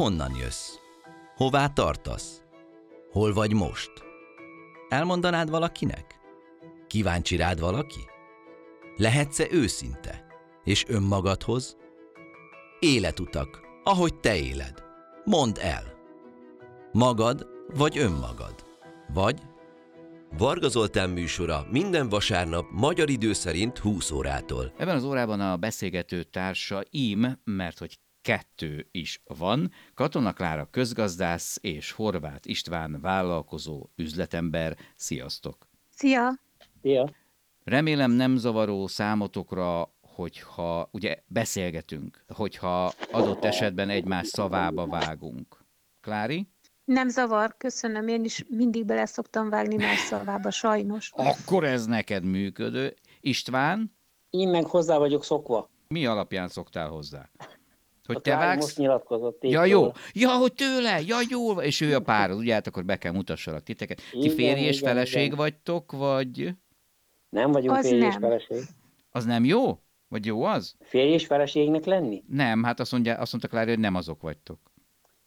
Honnan jössz? Hová tartasz? Hol vagy most? Elmondanád valakinek? Kíváncsi rád valaki? Lehetsz-e őszinte? És önmagadhoz? Életutak, ahogy te éled. Mondd el. Magad vagy önmagad? Vagy Varga Zoltán műsora minden vasárnap magyar idő szerint 20 órától. Ebben az órában a beszélgető társa im, mert hogy kettő is van, Katona Klára közgazdász és Horváth István vállalkozó üzletember. Sziasztok! Szia! Szia! Remélem nem zavaró számotokra, hogyha ugye beszélgetünk, hogyha adott esetben egymás szavába vágunk. Klári? Nem zavar, köszönöm, én is mindig bele szoktam vágni más szavába, sajnos. Akkor ez neked működő. István, Én meg hozzá vagyok szokva. mi alapján szoktál hozzá? Hogy A te vágsz? most nyilatkozott. Ja, jó. Ja, hogy tőle, ja, jó, és ő a párod, ugye, hát akkor be kell mutassalak titeket. Ti Igen, férj és igen, feleség igen. vagytok, vagy Nem vagyunk Az férj és nem. feleség. az nem jó? Vagy jó az? Férj és feleségnek lenni? Nem, hát azt, mondja, azt mondta Klári, hogy nem azok vagytok.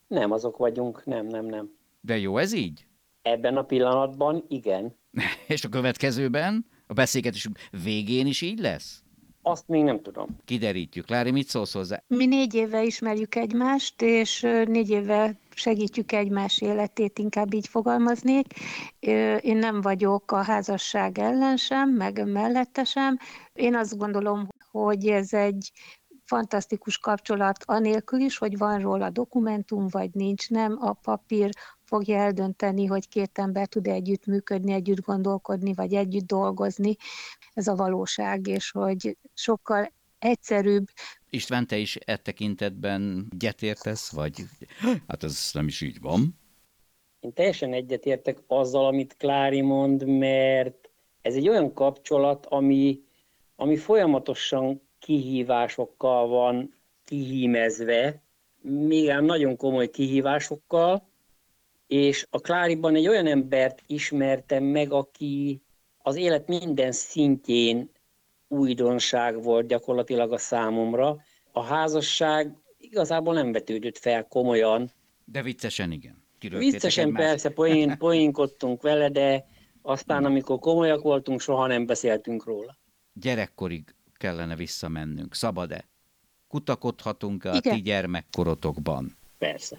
Nem azok vagyunk, nem, nem, nem. De jó ez így? Ebben a pillanatban igen. És a következőben, a beszélgetés végén is így lesz? Azt még nem tudom. Kiderítjük. Klári, mit szólsz hozzá? Mi négy éve ismerjük egymást, és négy éve segítjük egymás életét, inkább így fogalmaznék. Én nem vagyok a házasság ellen sem, meg mellette sem. Én azt gondolom, hogy ez egy fantasztikus kapcsolat anélkül is, hogy van róla dokumentum, vagy nincs, nem a papír fogja eldönteni, hogy két ember tud együtt működni, együtt gondolkodni, vagy együtt dolgozni. Ez a valóság, és hogy sokkal egyszerűbb István, te is e tekintetben gyetértesz, vagy hát ez nem is így van. Én teljesen egyetértek azzal, amit Klári mond, mert ez egy olyan kapcsolat, ami, ami folyamatosan kihívásokkal van kihímezve, még ám nagyon komoly kihívásokkal, és a Kláriban egy olyan embert ismertem meg, aki az élet minden szintjén újdonság volt gyakorlatilag a számomra. A házasság igazából nem vetődött fel komolyan, De viccesen igen. Kirögtétek Viccesen egymást. persze poén, poénkodtunk vele, de aztán, amikor komolyak voltunk, soha nem beszéltünk róla. Gyerekkorig kellene visszamennünk. Szabad-e? Kutakodhatunk-e a Igen. ti gyermekkorotokban? Persze.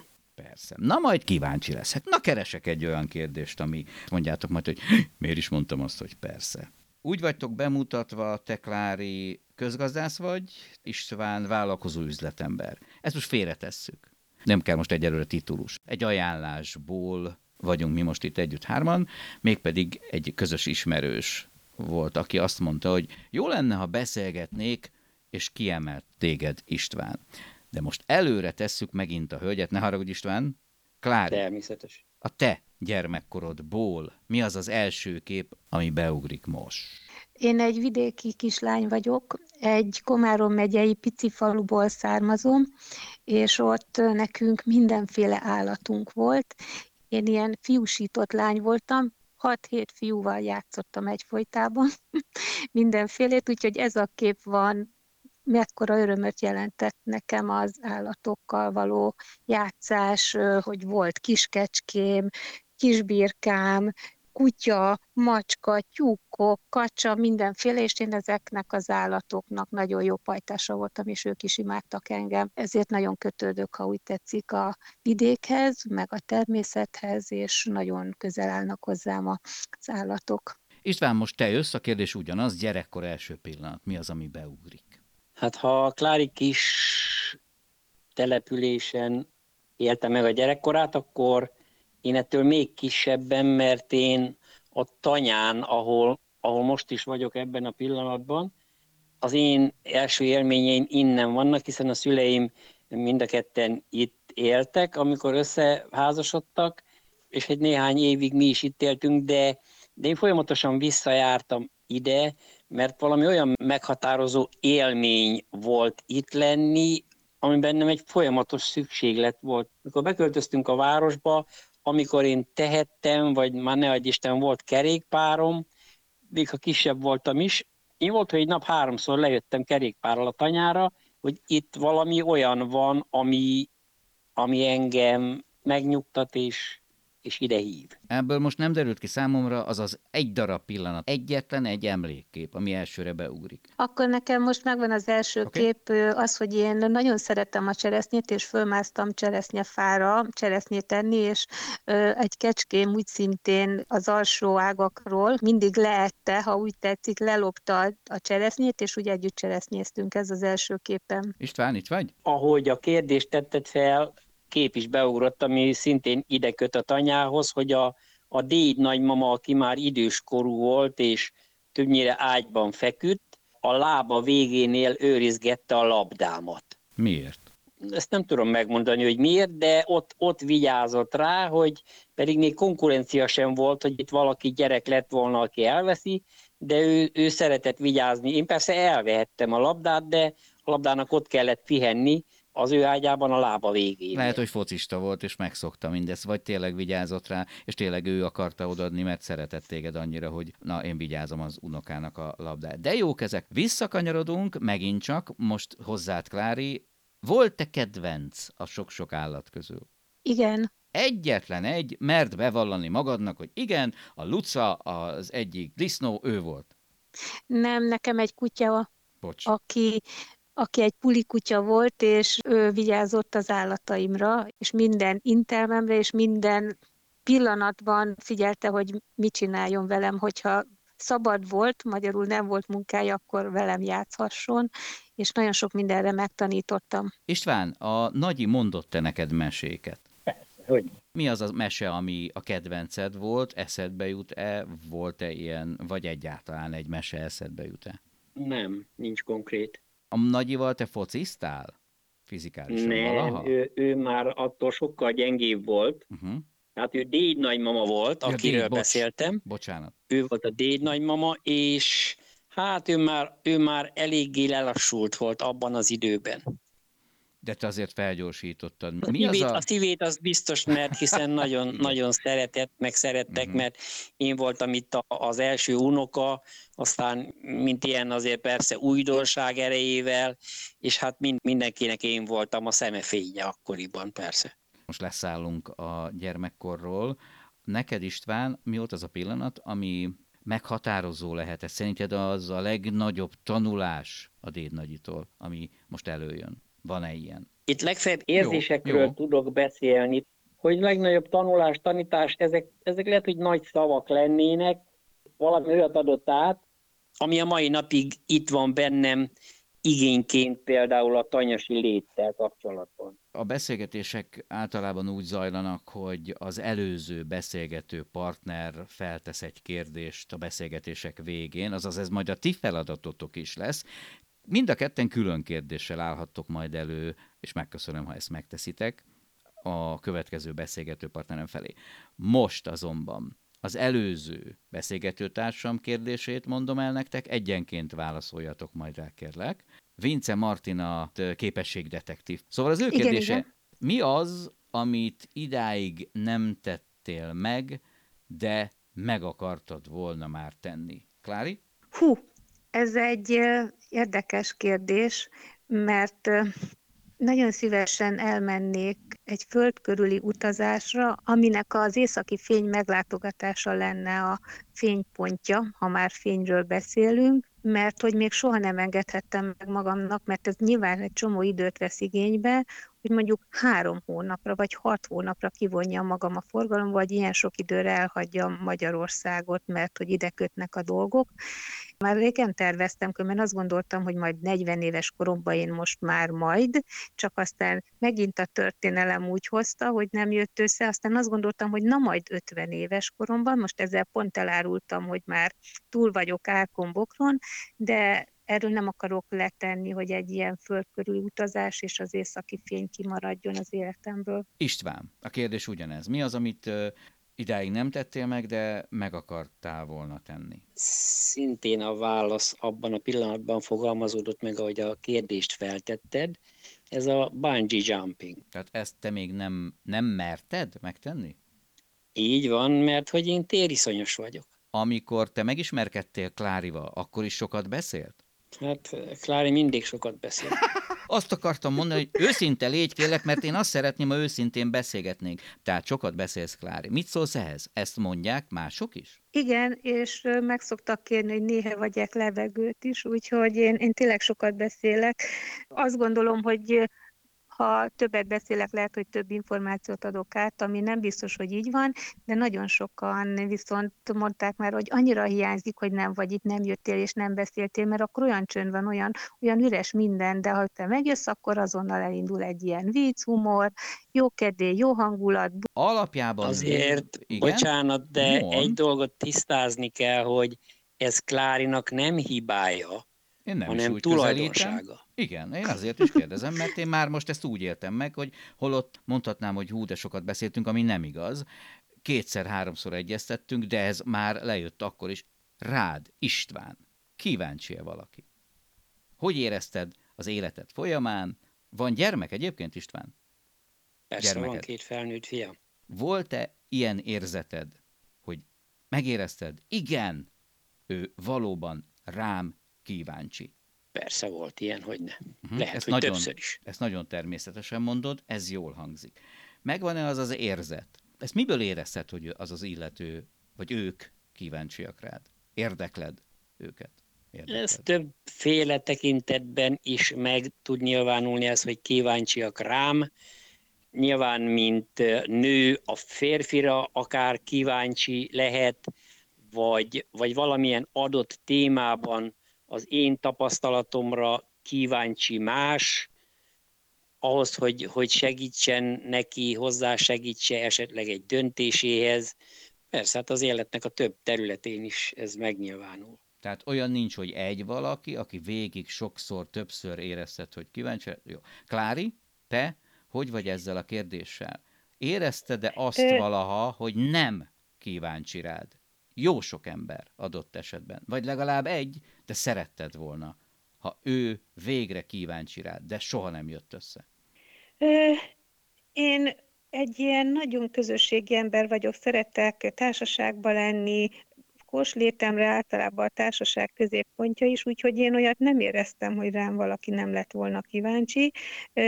Persze. Na majd kíváncsi leszek. Na keresek egy olyan kérdést, ami mondjátok majd, hogy miért is mondtam azt, hogy persze. Úgy vagytok bemutatva, te Klári közgazdász vagy, István vállalkozó üzletember. Ezt most félretesszük. Nem kell most egyelőre titulus. Egy ajánlásból vagyunk mi most itt együtt hárman, mégpedig egy közös ismerős volt, aki azt mondta, hogy jó lenne, ha beszélgetnék, és kiemelt téged István. De most előre tesszük megint a hölgyet, ne haragudj István. Klári, Természetes. a te gyermekkorodból mi az az első kép, ami beugrik most? Én egy vidéki kislány vagyok, egy Komárom megyei pici faluból származom, és ott nekünk mindenféle állatunk volt. Én ilyen fiúsított lány voltam, 6-7 fiúval játszottam egyfolytában, mindenfélét, úgyhogy ez a kép van, mekkora örömöt jelentett nekem az állatokkal való játszás, hogy volt kiskecském, kisbirkám, kutya, macska, tyúkok, kacsa, mindenféle, és én ezeknek az állatoknak nagyon jó pajtása voltam, és ők is imádtak engem. Ezért nagyon kötődök, ha úgy tetszik, a vidékhez, meg a természethez, és nagyon közel állnak hozzám az állatok. István, most te jössz, a kérdés ugyanaz, gyerekkor első pillanat. Mi az, ami beugrik? Hát ha a Klári kis településen élte meg a gyerekkorát, akkor én ettől még kisebben, mert én a tanyán, ahol, ahol most is vagyok ebben a pillanatban, az én első élményeim innen vannak, hiszen a szüleim mind a ketten itt éltek, amikor összeházasodtak, és egy néhány évig mi is itt éltünk, de, de én folyamatosan visszajártam ide, mert valami olyan meghatározó élmény volt itt lenni, ami bennem egy folyamatos szükséglet volt. Amikor beköltöztünk a városba, amikor én tehettem, vagy már ne adj Isten volt kerékpárom, még ha kisebb voltam is, én volt, hogy egy nap háromszor lejöttem kerékpárral a tanyára, hogy itt valami olyan van, ami, ami engem megnyugtat és, és ide hív. Ebből most nem derült ki számomra az az egy darab pillanat, egyetlen egy emlékkép, ami elsőre beugrik. Akkor nekem most megvan az első okay. kép, az, hogy én nagyon szerettem a cseresznyét, és fölmásztam cseresznyefára cseresznyét tenni, és ö, egy kecském úgy szintén az alsó ágakról mindig leette, ha úgy tetszik, lelopta a- cseresznyét, és úgy együtt cseresznyéztünk, ez az első képem. István, itt vagy? Ahogy a kérdést tetted fel, kép is beugrott, ami szintén ide köt a tanyához, hogy a, a déd nagymama, aki már időskorú volt, és többnyire ágyban feküdt, a lába végénél őrizgette a labdámat. Miért? ezt nem tudom megmondani, hogy miért, de ott, ott vigyázott rá, hogy pedig még konkurencia sem volt, hogy itt valaki gyerek lett volna, aki elveszi, de ő, ő szeretett vigyázni. Én persze elvehettem a labdát, de a labdának ott kellett pihenni, az ő ágyában a lába végén. Lehet, hogy focista volt, és megszokta mindezt, vagy tényleg vigyázott rá, és tényleg ő akarta odaadni, mert szeretett téged annyira, hogy na, én vigyázom az unokának a labdát. De jók ezek. Visszakanyarodunk, megint csak, most hozzád, Klári, volt-e kedvenc a sok-sok állat közül? Igen, Egyetlen egy, mert bevallani magadnak, hogy igen, a Luca, az egyik disznó, ő volt. nem, nekem egy kutya, Bocs. aki, aki egy pulikutya volt, és ő vigyázott az állataimra, és minden intelmemre, és minden pillanatban figyelte, hogy mit csináljon velem, hogyha szabad volt, magyarul nem volt munkája, akkor velem játszhasson, és nagyon sok mindenre megtanítottam. István, a Nagyi mondott te neked meséket. Hogy Mi az a mese, ami a kedvenced volt, eszedbe jut-e, volt-e ilyen, vagy egyáltalán egy mese eszedbe jut-e? nem, nincs konkrét. A Nagyival te fociztál? Fizikálisan valaha? Nem, ő, ő már attól sokkal gyengébb volt. Uh-huh. Tehát ő déd nagymama volt, Ja, akiről déd, bocs. beszéltem. Bocsánat. ő volt a déd nagymama, és hát ő már, ő már eléggé lelassult volt abban az időben. De te azért felgyorsítottad. A Mi az szívét, a... a szívét az biztos, mert hiszen nagyon, nagyon szeretett, meg szerettek, Mhm. mert én voltam itt a, az első unoka, aztán mint ilyen azért persze újdonság erejével, és hát mind, mindenkinek én voltam a szemefénye akkoriban persze. Most leszállunk a gyermekkorról. Neked István, mi volt az a pillanat, ami meghatározó lehetett? Szerinted az a legnagyobb tanulás a dédnagyitól, ami most előjön? Van-e ilyen? Itt legfeljebb érzésekről jó. jó, tudok beszélni, hogy legnagyobb tanulás, tanítás, ezek, ezek lehet, hogy nagy szavak lennének, valami olyat adott át, ami a mai napig itt van bennem igényként például a tanyasi léttel kapcsolatban. A beszélgetések általában úgy zajlanak, hogy az előző beszélgető partner feltesz egy kérdést a beszélgetések végén, azaz ez majd a ti feladatotok is lesz. Mind a ketten külön kérdéssel állhattok majd elő, és megköszönöm, ha ezt megteszitek, a következő beszélgető partnerem felé. Most azonban az előző beszélgetőtársam kérdését mondom el nektek, egyenként válaszoljatok majd rá, kérlek. Vince Martina képességdetektív. Szóval az ő Igen, kérdése, igen. mi az, amit idáig nem tettél meg, de meg akartad volna már tenni? Klári? Hú, ez egy érdekes kérdés, mert nagyon szívesen elmennék egy föld körüli utazásra, aminek az északi fény meglátogatása lenne a fénypontja, ha már fényről beszélünk, mert hogy még soha nem engedhettem meg magamnak, mert ez nyilván egy csomó időt vesz igénybe, hogy mondjuk három hónapra vagy hat hónapra kivonjam magam a forgalomba, vagy ilyen sok időre elhagyjam Magyarországot, mert hogy ide kötnek a dolgok. Már régen terveztem, mert azt gondoltam, hogy majd 40 éves koromban én most már majd, csak aztán megint a történelem úgy hozta, hogy nem jött össze, aztán azt gondoltam, hogy na majd 50 éves koromban, most ezzel pont elárultam, hogy már túl vagyok árkombokron, de erről nem akarok letenni, hogy egy ilyen földkörüli utazás és az északi fény kimaradjon az életemből. István, a kérdés ugyanez. Mi az, amit ö, idáig nem tettél meg, de meg akartál volna tenni? Szintén a válasz abban a pillanatban fogalmazódott meg, ahogy a kérdést feltetted, ez a bungee jumping. Tehát ezt te még nem, nem merted megtenni? Így van, mert hogy én tériszonyos vagyok. Amikor te megismerkedtél Klárival, akkor is sokat beszélt? Hát Klári mindig sokat beszél. Azt akartam mondani, hogy őszinte légy kérlek, mert én azt szeretném, ha őszintén beszélgetnénk. Tehát sokat beszélsz, Klári. Mit szólsz ehhez? Ezt mondják mások is? Igen, és meg szoktak kérni, hogy néha vagyok levegőt is, úgyhogy én, én tényleg sokat beszélek. Azt gondolom, hogy ha többet beszélek, lehet, hogy több információt adok át, ami nem biztos, hogy így van, de nagyon sokan viszont mondták már, hogy annyira hiányzik, hogy nem vagy itt, nem jöttél és nem beszéltél, mert akkor olyan csönd van, olyan, olyan üres minden, de ha te megjössz, akkor azonnal elindul egy ilyen vicc, humor, jó kedély, jó hangulat. Alapjában... Azért, igen? bocsánat, de Mond. egy dolgot tisztázni kell, hogy ez Klárinak nem hibája, én nem hanem tulajdonsága. Igen, én azért is kérdezem, mert én már most ezt úgy éltem meg, hogy holott mondhatnám, hogy hú, de sokat beszéltünk, ami nem igaz. Kétszer-háromszor egyeztettünk, de ez már lejött akkor is. Rád, István, kíváncsi-e valaki? Hogy érezted az életed folyamán? Van gyermek egyébként, István? Persze, Gyermeked. van két felnőtt fiam. Volt-e ilyen érzeted, hogy megérezted, igen, ő valóban rám kíváncsi? Persze volt ilyen, hogy ne. Uh-huh. Lehet, ezt hogy nagyon, többször is. Ezt nagyon természetesen mondod, ez jól hangzik. Megvan-e az az érzet? Ezt miből érezted, hogy az az illető, vagy ők kíváncsiak rád? Érdekled őket? Érdekled. Ez többféle tekintetben is meg tud nyilvánulni ez, hogy kíváncsiak rám. Nyilván, mint nő a férfira akár kíváncsi lehet, vagy, vagy valamilyen adott témában az én tapasztalatomra kíváncsi más, ahhoz, hogy, hogy segítsen neki, hozzá segítse esetleg egy döntéséhez. Persze, hát az életnek a több területén is ez megnyilvánul. Tehát olyan nincs, hogy egy valaki, aki végig sokszor, többször érezted, hogy kíváncsi. Jó. Klári, te hogy vagy ezzel a kérdéssel? Érezted-e azt Ö... valaha, hogy nem kíváncsi rád? Jó sok ember adott esetben. Vagy legalább egy, de szeretted volna, ha ő végre kíváncsi rád, de soha nem jött össze. Ö, én egy ilyen nagyon közösségi ember vagyok, szeretek társaságban lenni, létemre általában a társaság középpontja is, úgyhogy én olyat nem éreztem, hogy rám valaki nem lett volna kíváncsi.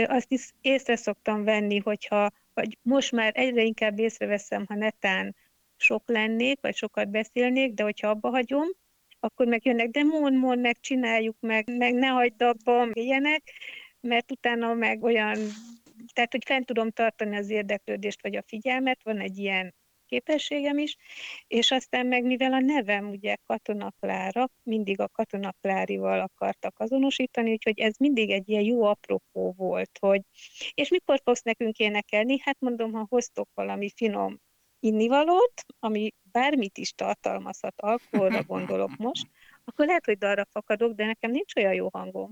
Azt is észre szoktam venni, hogyha, vagy most már egyre inkább észreveszem, ha netán sok lennék, vagy sokat beszélnék, de hogyha abba hagyom, akkor meg jönnek, de mond, mond, meg csináljuk meg, meg ne hagyd abba, ilyenek, mert utána meg olyan, tehát hogy fent tudom tartani az érdeklődést, vagy a figyelmet, van egy ilyen képességem is, és aztán meg mivel a nevem ugye Katona Klára, mindig a Katona Klárival akartak azonosítani, úgyhogy ez mindig egy ilyen jó apropó volt, hogy és mikor fogsz nekünk énekelni? Hát mondom, ha hoztok valami finom innivalót, ami bármit is tartalmazhat, alkoholra gondolok most, akkor lehet, hogy dalra fakadok, de nekem nincs olyan jó hangom.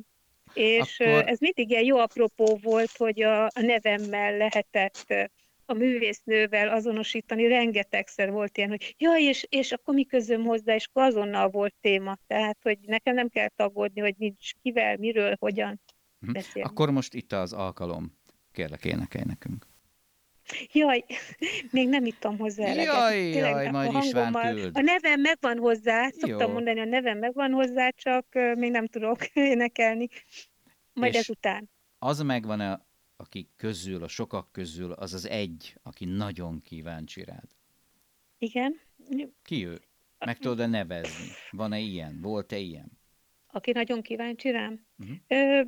És akkor... ez mindig ilyen jó apropó volt, hogy a, nevemmel lehetett a művésznővel azonosítani, rengetegszer volt ilyen, hogy jaj, és, és akkor mi közöm hozzá, és akkor azonnal volt téma. Tehát, hogy nekem nem kell tagadni, hogy nincs kivel, miről, hogyan mhm. beszélni. Akkor most itt az alkalom. Kérlek, énekelj nekünk. Jaj, még nem ittam hozzá eleget. Jaj, Tényleg, jaj, majd a István küld. A nevem megvan hozzá, szoktam Jó. mondani, a nevem megvan hozzá, csak még nem tudok énekelni. Majd És ezután. Az megvan-e, aki közül, a sokak közül, az az egy, aki nagyon kíváncsi rád? Igen. Ki ő? Meg tudod-e nevezni? Van-e ilyen? Volt-e ilyen? Aki nagyon kíváncsi rám? Uh-huh. Ö,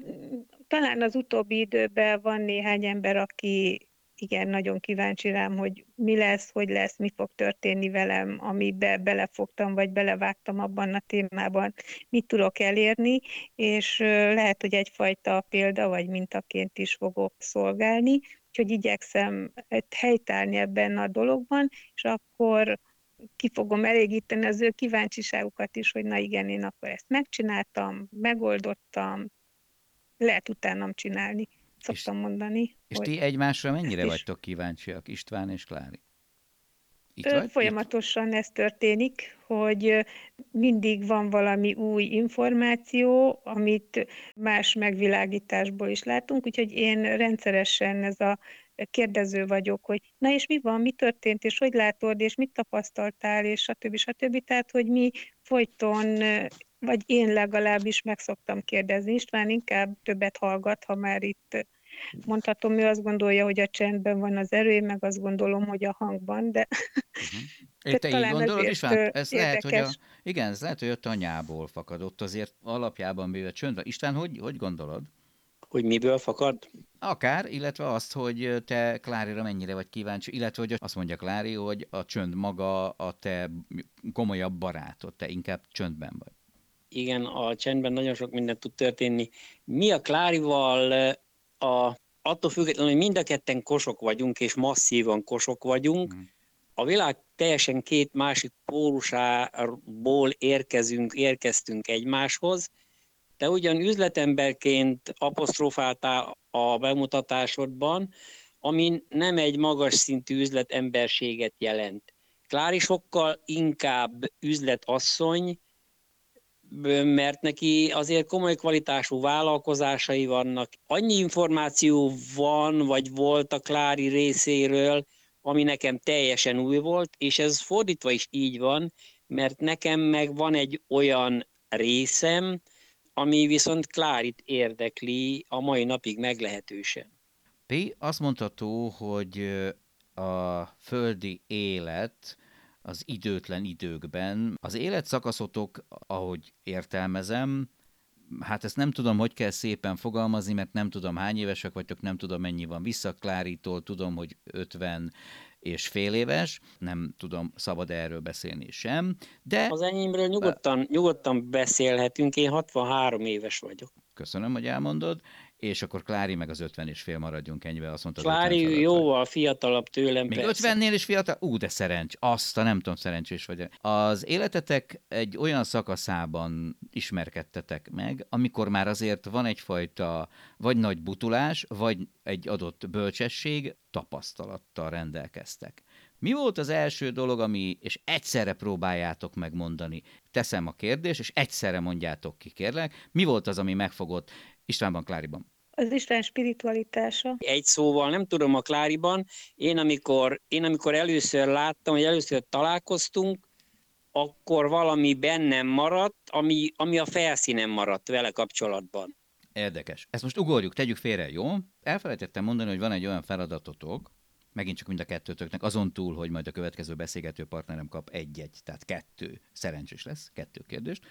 talán az utóbbi időben van néhány ember, aki igen, nagyon kíváncsi rám, hogy mi lesz, hogy lesz, mi fog történni velem, amibe belefogtam, vagy belevágtam abban a témában, mit tudok elérni, és lehet, hogy egyfajta példa, vagy mintaként is fogok szolgálni, úgyhogy igyekszem helytállni ebben a dologban, és akkor ki fogom elégíteni az ő kíváncsiságukat is, hogy na igen, én akkor ezt megcsináltam, megoldottam, lehet utánam csinálni szoktam és, mondani. És ti egymásra mennyire is. vagytok kíváncsiak, István és Klári? Itt vagy? Folyamatosan ez történik, hogy mindig van valami új információ, amit más megvilágításból is látunk, úgyhogy én rendszeresen ez a kérdező vagyok, hogy na és mi van, mi történt, és hogy látod, és mit tapasztaltál, és stb. stb. Tehát, hogy mi folyton vagy én legalábbis meg szoktam kérdezni. István inkább többet hallgat, ha már itt mondhatom, ő azt gondolja, hogy a csendben van az erő, meg azt gondolom, hogy a hangban, de Uh-huh. Te így talán gondolod, István? ö, Ez lehet, hogy a, igen, ez lehet, hogy a tanyából fakadott, azért alapjában véve csönd van. István, hogy, hogy gondolod? Hogy miből fakad? Akár, illetve azt, hogy te Klárira mennyire vagy kíváncsi, illetve hogy azt mondja Klári, hogy a csönd maga a te komolyabb barátod, te inkább csöndben vagy. Igen, a csendben nagyon sok minden tud történni. Mi a Klárival a, attól függetlenül, hogy mind a ketten kosok vagyunk, és masszívan kosok vagyunk, Mhm. a világ teljesen két másik pólusából érkezünk, érkeztünk egymáshoz, te ugyan üzletemberként apostrofáltál a bemutatásodban, ami nem egy magas szintű üzletemberséget jelent. Klári sokkal inkább üzletasszony, mert neki azért komoly kvalitású vállalkozásai vannak. Annyi információ van, vagy volt a Klári részéről, ami nekem teljesen új volt, és ez fordítva is így van, mert nekem meg van egy olyan részem, ami viszont Klárit érdekli a mai napig meglehetősen. P. azt mondható, hogy ö, a földi élet az időtlen időkben, az életszakaszotok, ahogy értelmezem, hát ezt nem tudom, hogy kell szépen fogalmazni, mert nem tudom, hány évesek vagytok, nem tudom, mennyi van vissza. Klárítól, tudom, hogy 50 és fél éves, nem tudom, szabad erről beszélni sem, de Az enyémről nyugodtan, nyugodtan beszélhetünk, én 63 éves vagyok. köszönöm, hogy elmondod, és akkor Klári meg az 50 és fél maradjunk ennyivel, azt mondtad, 50 Klári vagy. jóval fiatalabb tőlem, Még persze. 50-nél is fiatal? Ú, de szerencs. Azt a nem tudom, szerencsés vagy. Az életetek egy olyan szakaszában ismerkedtetek meg, amikor már azért van egyfajta vagy nagy butulás, vagy egy adott bölcsesség, tapasztalattal rendelkeztek. Mi volt az első dolog, ami, és egyszerre próbáljátok megmondani? Teszem a kérdést, és egyszerre mondjátok ki, kérlek. Mi volt az, ami megfogott Istvánban, Kláriban? Az Isten spiritualitása. Egy szóval nem tudom a Kláriban, én amikor, én amikor először láttam, hogy először találkoztunk, akkor valami bennem maradt, ami, ami a felszínen maradt vele kapcsolatban. Érdekes. Ezt most ugorjuk, tegyük félre, jó? Elfelejtettem mondani, hogy van egy olyan feladatotok, megint csak mind a kettőtöknek, azon túl, hogy majd a következő beszélgető partnerem kap egy-egy, tehát kettő, szerencsés lesz, kettő kérdést.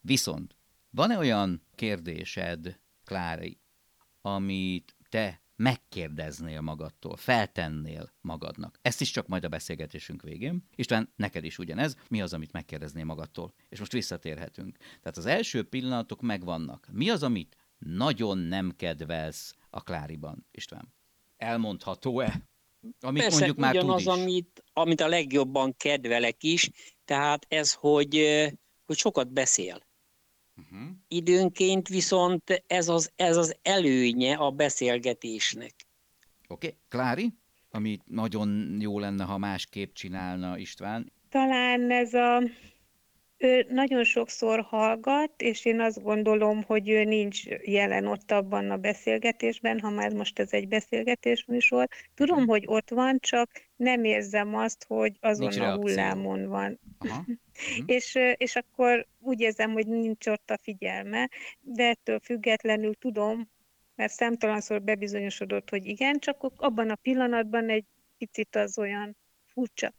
Viszont van-e olyan kérdésed, Klári, amit te megkérdeznél magadtól, feltennél magadnak. Ezt is csak majd a beszélgetésünk végén. István, neked is ugyanez. Mi az, amit megkérdeznél magadtól? És most visszatérhetünk. Tehát az első pillanatok megvannak. Mi az, amit nagyon nem kedvelsz a Kláriban, István? Elmondható-e? Amit Persze, mondjuk már tud ugyanaz, is. amit, amit a legjobban kedvelek is, tehát ez, hogy, hogy sokat beszél. Uh-huh. Időnként viszont ez az, ez az előnye a beszélgetésnek. Oké, okay. Klári, ami nagyon jó lenne, ha másképp csinálna István. Talán ez a... Ő nagyon sokszor hallgat, és én azt gondolom, hogy ő nincs jelen ott abban a beszélgetésben, ha már most ez egy beszélgetés műsor. Tudom, hogy ott van, csak nem érzem azt, hogy azon a hullámon van. Aha. És, és akkor úgy érzem, hogy nincs ott a figyelme, de ettől függetlenül tudom, mert számtalanszor bebizonyosodott, hogy igen, csak abban a pillanatban egy picit az olyan furcsa.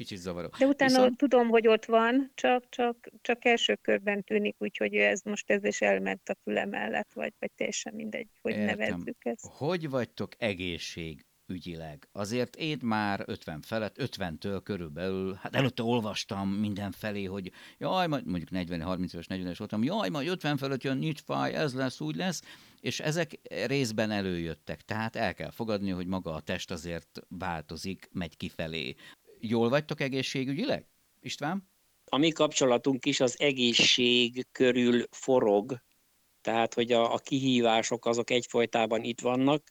Kicsit zavaró. De utána Viszont- tudom, hogy ott van, csak, csak, csak első körben tűnik, úgyhogy ez most ez is elment a füle mellett, vagy, vagy teljesen mindegy, hogy Értem. nevezzük ezt. Hogy vagytok egészségügyileg? Azért én már 50 felett, 50-től körülbelül, hát előtte olvastam mindenfelé, hogy jaj, majd mondjuk 40-30 éves, 40 éves voltam, jaj, majd 50 fölött jön, nincs fáj, ez lesz, úgy lesz, és ezek részben előjöttek. Tehát el kell fogadni, hogy maga a test azért változik, megy kifelé. Jól vagytok egészségügyileg? István? A mi kapcsolatunk is az egészség körül forog, tehát hogy a, a kihívások azok egyfolytában itt vannak.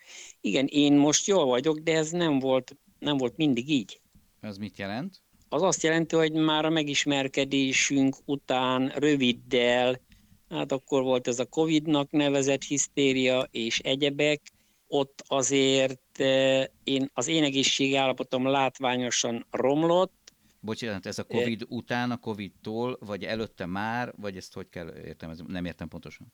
Igen, én most jól vagyok, de ez nem volt, nem volt mindig így. Ez mit jelent? Az azt jelenti, hogy már a megismerkedésünk után röviddel, hát akkor volt ez a Covid-nak nevezett hisztéria és egyebek, ott azért én, az én egészségi állapotom látványosan romlott, Bocsánat, ez a Covid után, a Covid-tól, vagy előtte már, vagy ezt hogy kell értelmezni? Nem értem pontosan.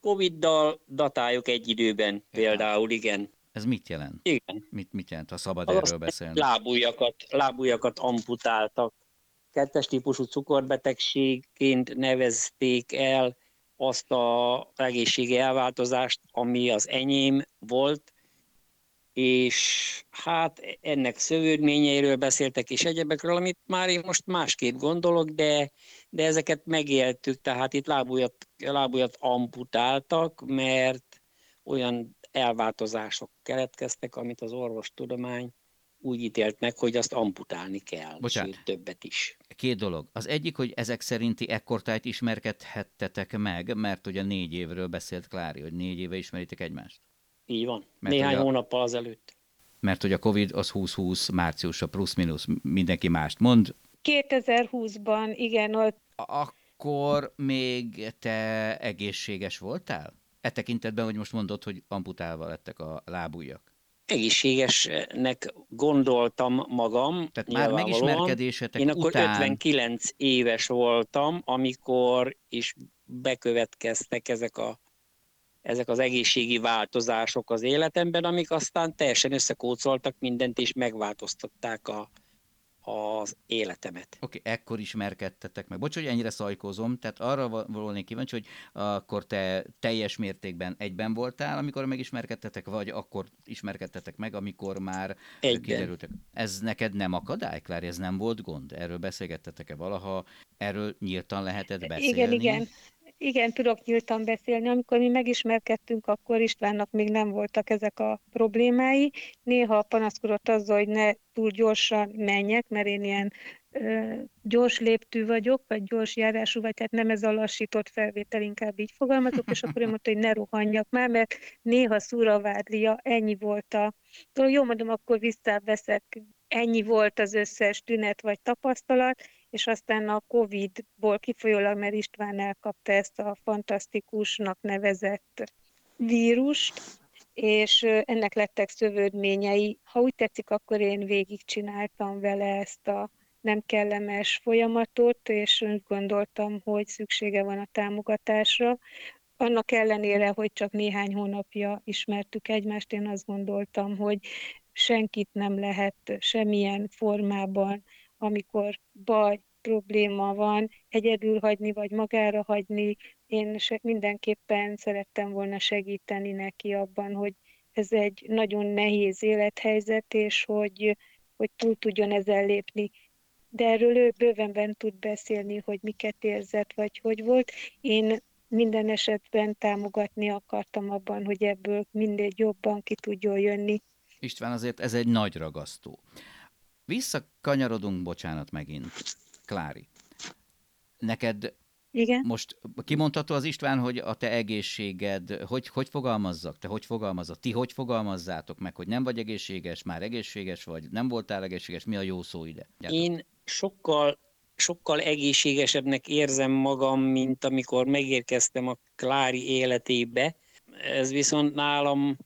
Covid-dal datáljuk egy időben például, igen. Ez mit jelent? Igen. Mit, mit jelent, ha szabad Az erről beszélni? Lábújakat, lábújakat amputáltak. Kettes típusú cukorbetegségként nevezték el azt a egészségi elváltozást, ami az enyém volt, és hát ennek szövődményeiről beszéltek, és egyebekről, amit már én most másképp gondolok, de, de ezeket megéltük, tehát itt lábújat, lábújat amputáltak, mert olyan elváltozások keletkeztek, amit az orvostudomány úgy ítélt meg, hogy azt amputálni kell, Bocsánat. sőt többet is. Két dolog. Az egyik, hogy ezek szerinti ekkortájt ismerkedhettetek meg, mert ugye négy évről beszélt Klári, hogy négy éve ismeritek egymást. Így van. Mert Néhány a- hónappal azelőtt. Mert hogy a Covid az 2020 márciusa plusz-minusz, mindenki mást mond. 2020-ban, igen, ott Akkor még te egészséges voltál? E tekintetben, hogy most mondod, hogy amputálva lettek a lábujjak. Egészségesnek gondoltam magam, Tehát már megismerkedésetek Én akkor után... 59 éves voltam, amikor is bekövetkeztek ezek, a, ezek az egészségi változások az életemben, amik aztán teljesen összekócoltak mindent, és megváltoztatták a, az életemet. Oké, okay, ekkor ismerkedtetek meg. Bocs, hogy ennyire szajkozom, tehát arra volnék kíváncsi, hogy akkor te teljes mértékben egyben voltál, amikor megismerkedtetek, vagy akkor ismerkedtetek meg, amikor már Egyben. kiderültek. Ez neked nem akadály, Klári, ez nem volt gond? Erről beszélgettetek-e valaha? Erről nyíltan lehetett beszélni? Igen, igen. Igen, tudok nyíltan beszélni. Amikor mi megismerkedtünk, akkor Istvánnak még nem voltak ezek a problémái. Néha panaszkodott azzal, hogy ne túl gyorsan menjek, mert én ilyen ö, gyors léptű vagyok, vagy gyors járású, vagy tehát nem ez a lassított felvétel, inkább így fogalmazok, és akkor ő mondta, hogy ne rohanjak már, mert néha szúr a vádlia, ennyi volt a... Jó, mondom, akkor visszaveszek, ennyi volt az összes tünet vagy tapasztalat, és aztán a Covid-ból kifolyólag, mert István elkapta ezt a fantasztikusnak nevezett vírust, és ennek lettek szövődményei. Ha úgy tetszik, akkor én végigcsináltam vele ezt a nem kellemes folyamatot, és úgy gondoltam, hogy szüksége van a támogatásra. Annak ellenére, hogy csak néhány hónapja ismertük egymást, én azt gondoltam, hogy senkit nem lehet semmilyen formában, amikor baj, probléma van, egyedül hagyni, vagy magára hagyni. Én mindenképpen szerettem volna segíteni neki abban, hogy ez egy nagyon nehéz élethelyzet, és hogy, hogy túl tudjon ezzel lépni. De erről ő bővenben tud beszélni, hogy miket érzett, vagy hogy volt. Én minden esetben támogatni akartam abban, hogy ebből mindegy jobban ki tudjon jönni. István, azért ez egy nagy ragasztó. Visszakanyarodunk, bocsánat megint. Klári, neked Igen? most kimondható az István, hogy a te egészséged, hogy, hogy fogalmazzak, te hogy fogalmazod, ti hogy fogalmazzátok meg, hogy nem vagy egészséges, már egészséges vagy, nem voltál egészséges, mi a jó szó ide? Én sokkal, sokkal egészségesebbnek érzem magam, mint amikor megérkeztem a Klári életébe. Ez viszont nálam,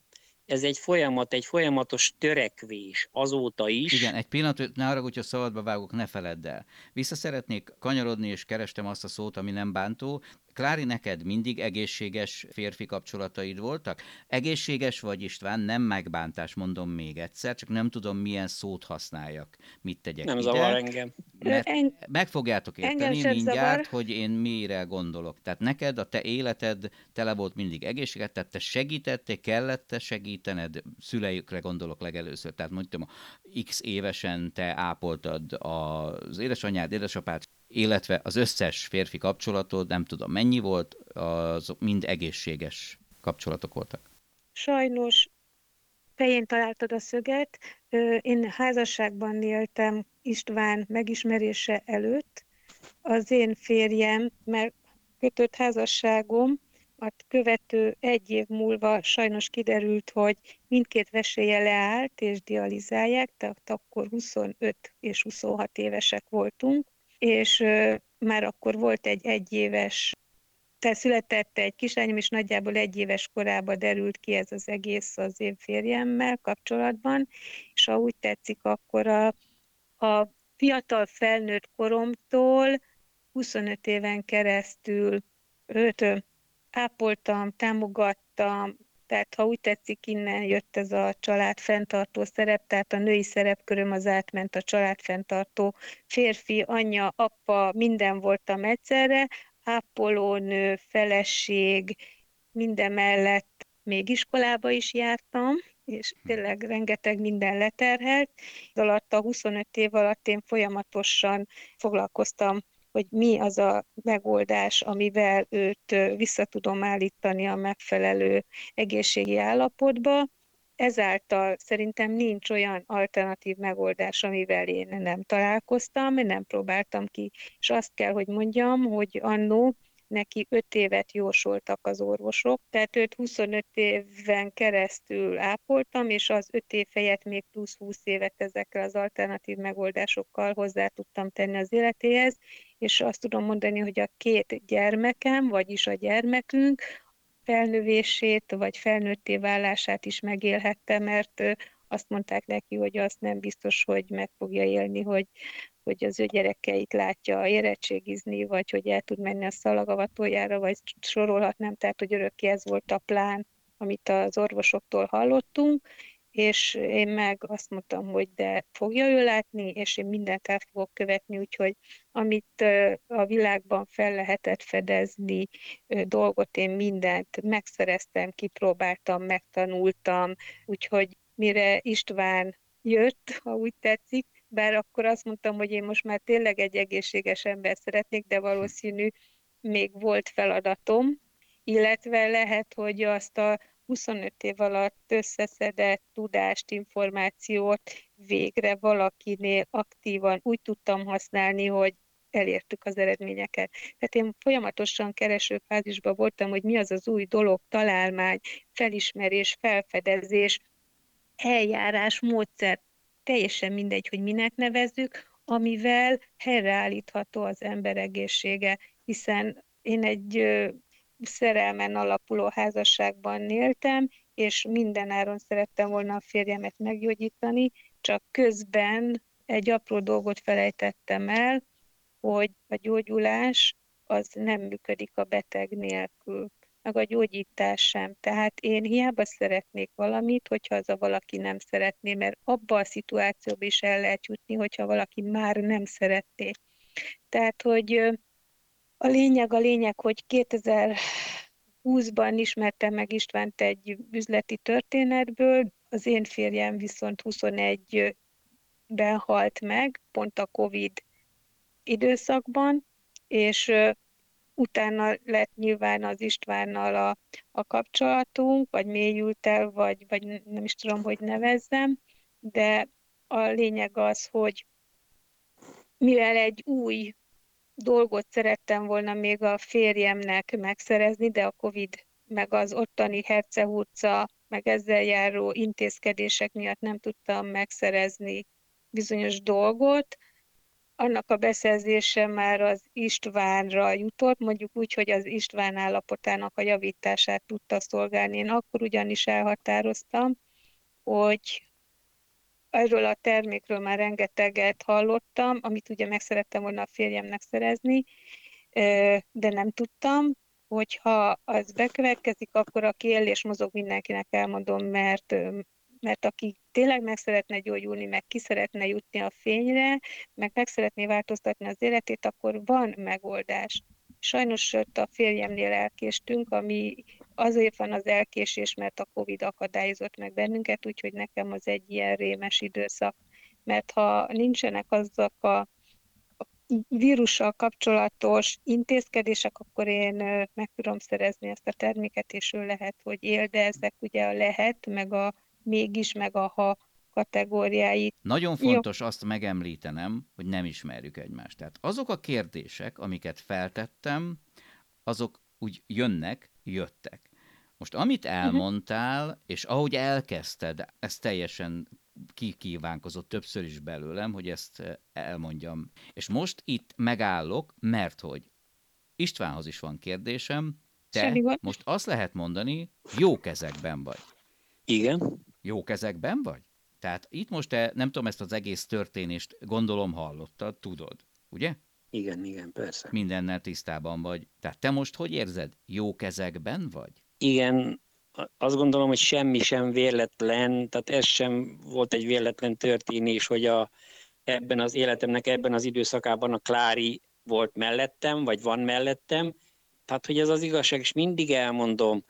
ez egy folyamat, egy folyamatos törekvés azóta is. Igen, egy pillanat, ne arra, hogyha szabadba vágok, ne feledd el. Vissza szeretnék kanyarodni, és kerestem azt a szót, ami nem bántó. Klári, neked mindig egészséges férfi kapcsolataid voltak? Egészséges vagy István, nem megbántás, mondom még egyszer, csak nem tudom, milyen szót használjak, mit tegyek Nem ide. zavar engem. Mert En- meg fogjátok érteni mindjárt, zavar. hogy én mire gondolok. Tehát neked, a te életed tele volt mindig egészséget, tehát te segítettél, kellett te segítened, szüleikre gondolok legelőször. Tehát mondtam, a x évesen te ápoltad az édesanyád, édesapád, illetve az összes férfi kapcsolatod, nem tudom mennyi volt, az mind egészséges kapcsolatok voltak. Sajnos fején találtad a szöget. Én házasságban éltem István megismerése előtt. Az én férjem, mert kötött házasságom, a követő egy év múlva sajnos kiderült, hogy mindkét veséje leállt és dializálják, tehát akkor 25 és 26 évesek voltunk, és már akkor volt egy egyéves tehát született egy kislányom, és nagyjából egy éves korában derült ki ez az egész az én férjemmel kapcsolatban, és ha úgy tetszik, akkor a, a fiatal felnőtt koromtól 25 éven keresztül őt ápoltam, támogattam, tehát ha úgy tetszik, innen jött ez a család fenntartó szerep, tehát a női szerepköröm az átment a család fenntartó férfi, anyja, apa, minden voltam egyszerre, ápolónő, feleség, minden mellett még iskolába is jártam, és tényleg rengeteg minden leterhelt. Alatt a 25 év alatt én folyamatosan foglalkoztam hogy mi az a megoldás, amivel őt vissza tudom állítani a megfelelő egészségi állapotba. Ezáltal szerintem nincs olyan alternatív megoldás, amivel én nem találkoztam, nem próbáltam ki. És azt kell, hogy mondjam, hogy annó neki 5 évet jósoltak az orvosok, tehát őt 25 éven keresztül ápoltam, és az 5 év helyett még plusz 20 évet ezekkel az alternatív megoldásokkal hozzá tudtam tenni az életéhez, és azt tudom mondani, hogy a két gyermekem, vagyis a gyermekünk felnövését, vagy felnőtté válását is megélhette, mert azt mondták neki, hogy azt nem biztos, hogy meg fogja élni, hogy, hogy az ő gyerekeit látja érettségizni, vagy hogy el tud menni a szalagavatójára, vagy sorolhatnám, tehát hogy örökké ez volt a plán, amit az orvosoktól hallottunk, és én meg azt mondtam, hogy de fogja ő látni, és én mindent el fogok követni, úgyhogy amit a világban fel lehetett fedezni dolgot, én mindent megszereztem, kipróbáltam, megtanultam, úgyhogy mire István jött, ha úgy tetszik, bár akkor azt mondtam, hogy én most már tényleg egy egészséges ember szeretnék, de valószínű még volt feladatom, illetve lehet, hogy azt a 25 év alatt összeszedett tudást, információt végre valakinél aktívan úgy tudtam használni, hogy elértük az eredményeket. Tehát én folyamatosan keresőfázisban voltam, hogy mi az az új dolog, találmány, felismerés, felfedezés, eljárás, módszer, teljesen mindegy, hogy minek nevezzük, amivel helyreállítható az ember egészsége, hiszen én egy szerelmen alapuló házasságban éltem, és mindenáron szerettem volna a férjemet meggyógyítani, csak közben egy apró dolgot felejtettem el, hogy a gyógyulás az nem működik a beteg nélkül meg a gyógyítás sem. Tehát én hiába szeretnék valamit, hogyha az a valaki nem szeretné, mert abba a szituációba is el lehet jutni, hogyha valaki már nem szeretné. Tehát, hogy a lényeg, a lényeg, hogy 2020-ban ismertem meg Istvánt egy üzleti történetből, az én férjem viszont 21-ben halt meg, pont a Covid időszakban, és utána lett nyilván az Istvánnal a, a kapcsolatunk, vagy mélyült el, vagy, vagy nem is tudom, hogy nevezzem, de a lényeg az, hogy mivel egy új dolgot szerettem volna még a férjemnek megszerezni, de a Covid meg az ottani hercehurca, meg ezzel járó intézkedések miatt nem tudtam megszerezni bizonyos dolgot, annak a beszerzése már az Istvánra jutott, mondjuk úgy, hogy az István állapotának a javítását tudta szolgálni. Én akkor ugyanis elhatároztam, hogy erről a termékről már rengeteget hallottam, amit ugye meg szerettem volna a férjemnek szerezni, de nem tudtam, hogyha az bekövetkezik, akkor aki él és mozog, mindenkinek elmondom, mert mert aki tényleg meg szeretne gyógyulni, meg ki szeretne jutni a fényre, meg meg szeretné változtatni az életét, akkor van megoldás. Sajnos ott a férjemnél elkéstünk, ami azért van az elkésés, mert a Covid akadályozott meg bennünket, úgyhogy nekem az egy ilyen rémes időszak. Mert ha nincsenek azok a vírussal kapcsolatos intézkedések, akkor én meg tudom szerezni ezt a terméket, és ő lehet, hogy él, de ezek ugye a lehet, meg a mégis, meg a ha kategóriáit. Nagyon fontos Jó. azt megemlítenem, hogy nem ismerjük egymást. Tehát azok a kérdések, amiket feltettem, azok úgy jönnek, jöttek. Most amit mhm. elmondtál, és ahogy elkezdted, ez teljesen kikívánkozott többször is belőlem, hogy ezt eh, elmondjam. És most itt megállok, mert hogy Istvánhoz is van kérdésem, te most azt lehet mondani, jó kezekben vagy. Igen. Jó kezekben vagy? Tehát itt most te, nem tudom, ezt az egész történést gondolom hallottad, tudod, ugye? Igen, igen, persze. Mindennel tisztában vagy. Tehát te most hogy érzed? Jó kezekben vagy? Igen, azt gondolom, hogy semmi sem véletlen, tehát ez sem volt egy véletlen történés, hogy a, ebben az életemnek, ebben az időszakában a Klári volt mellettem, vagy van mellettem. Tehát, hogy ez az igazság, és mindig elmondom,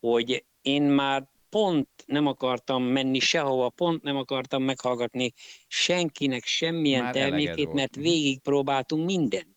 hogy én már pont nem akartam menni sehova, pont nem akartam meghallgatni senkinek semmilyen Már termékét, mert volt. végigpróbáltunk mindent.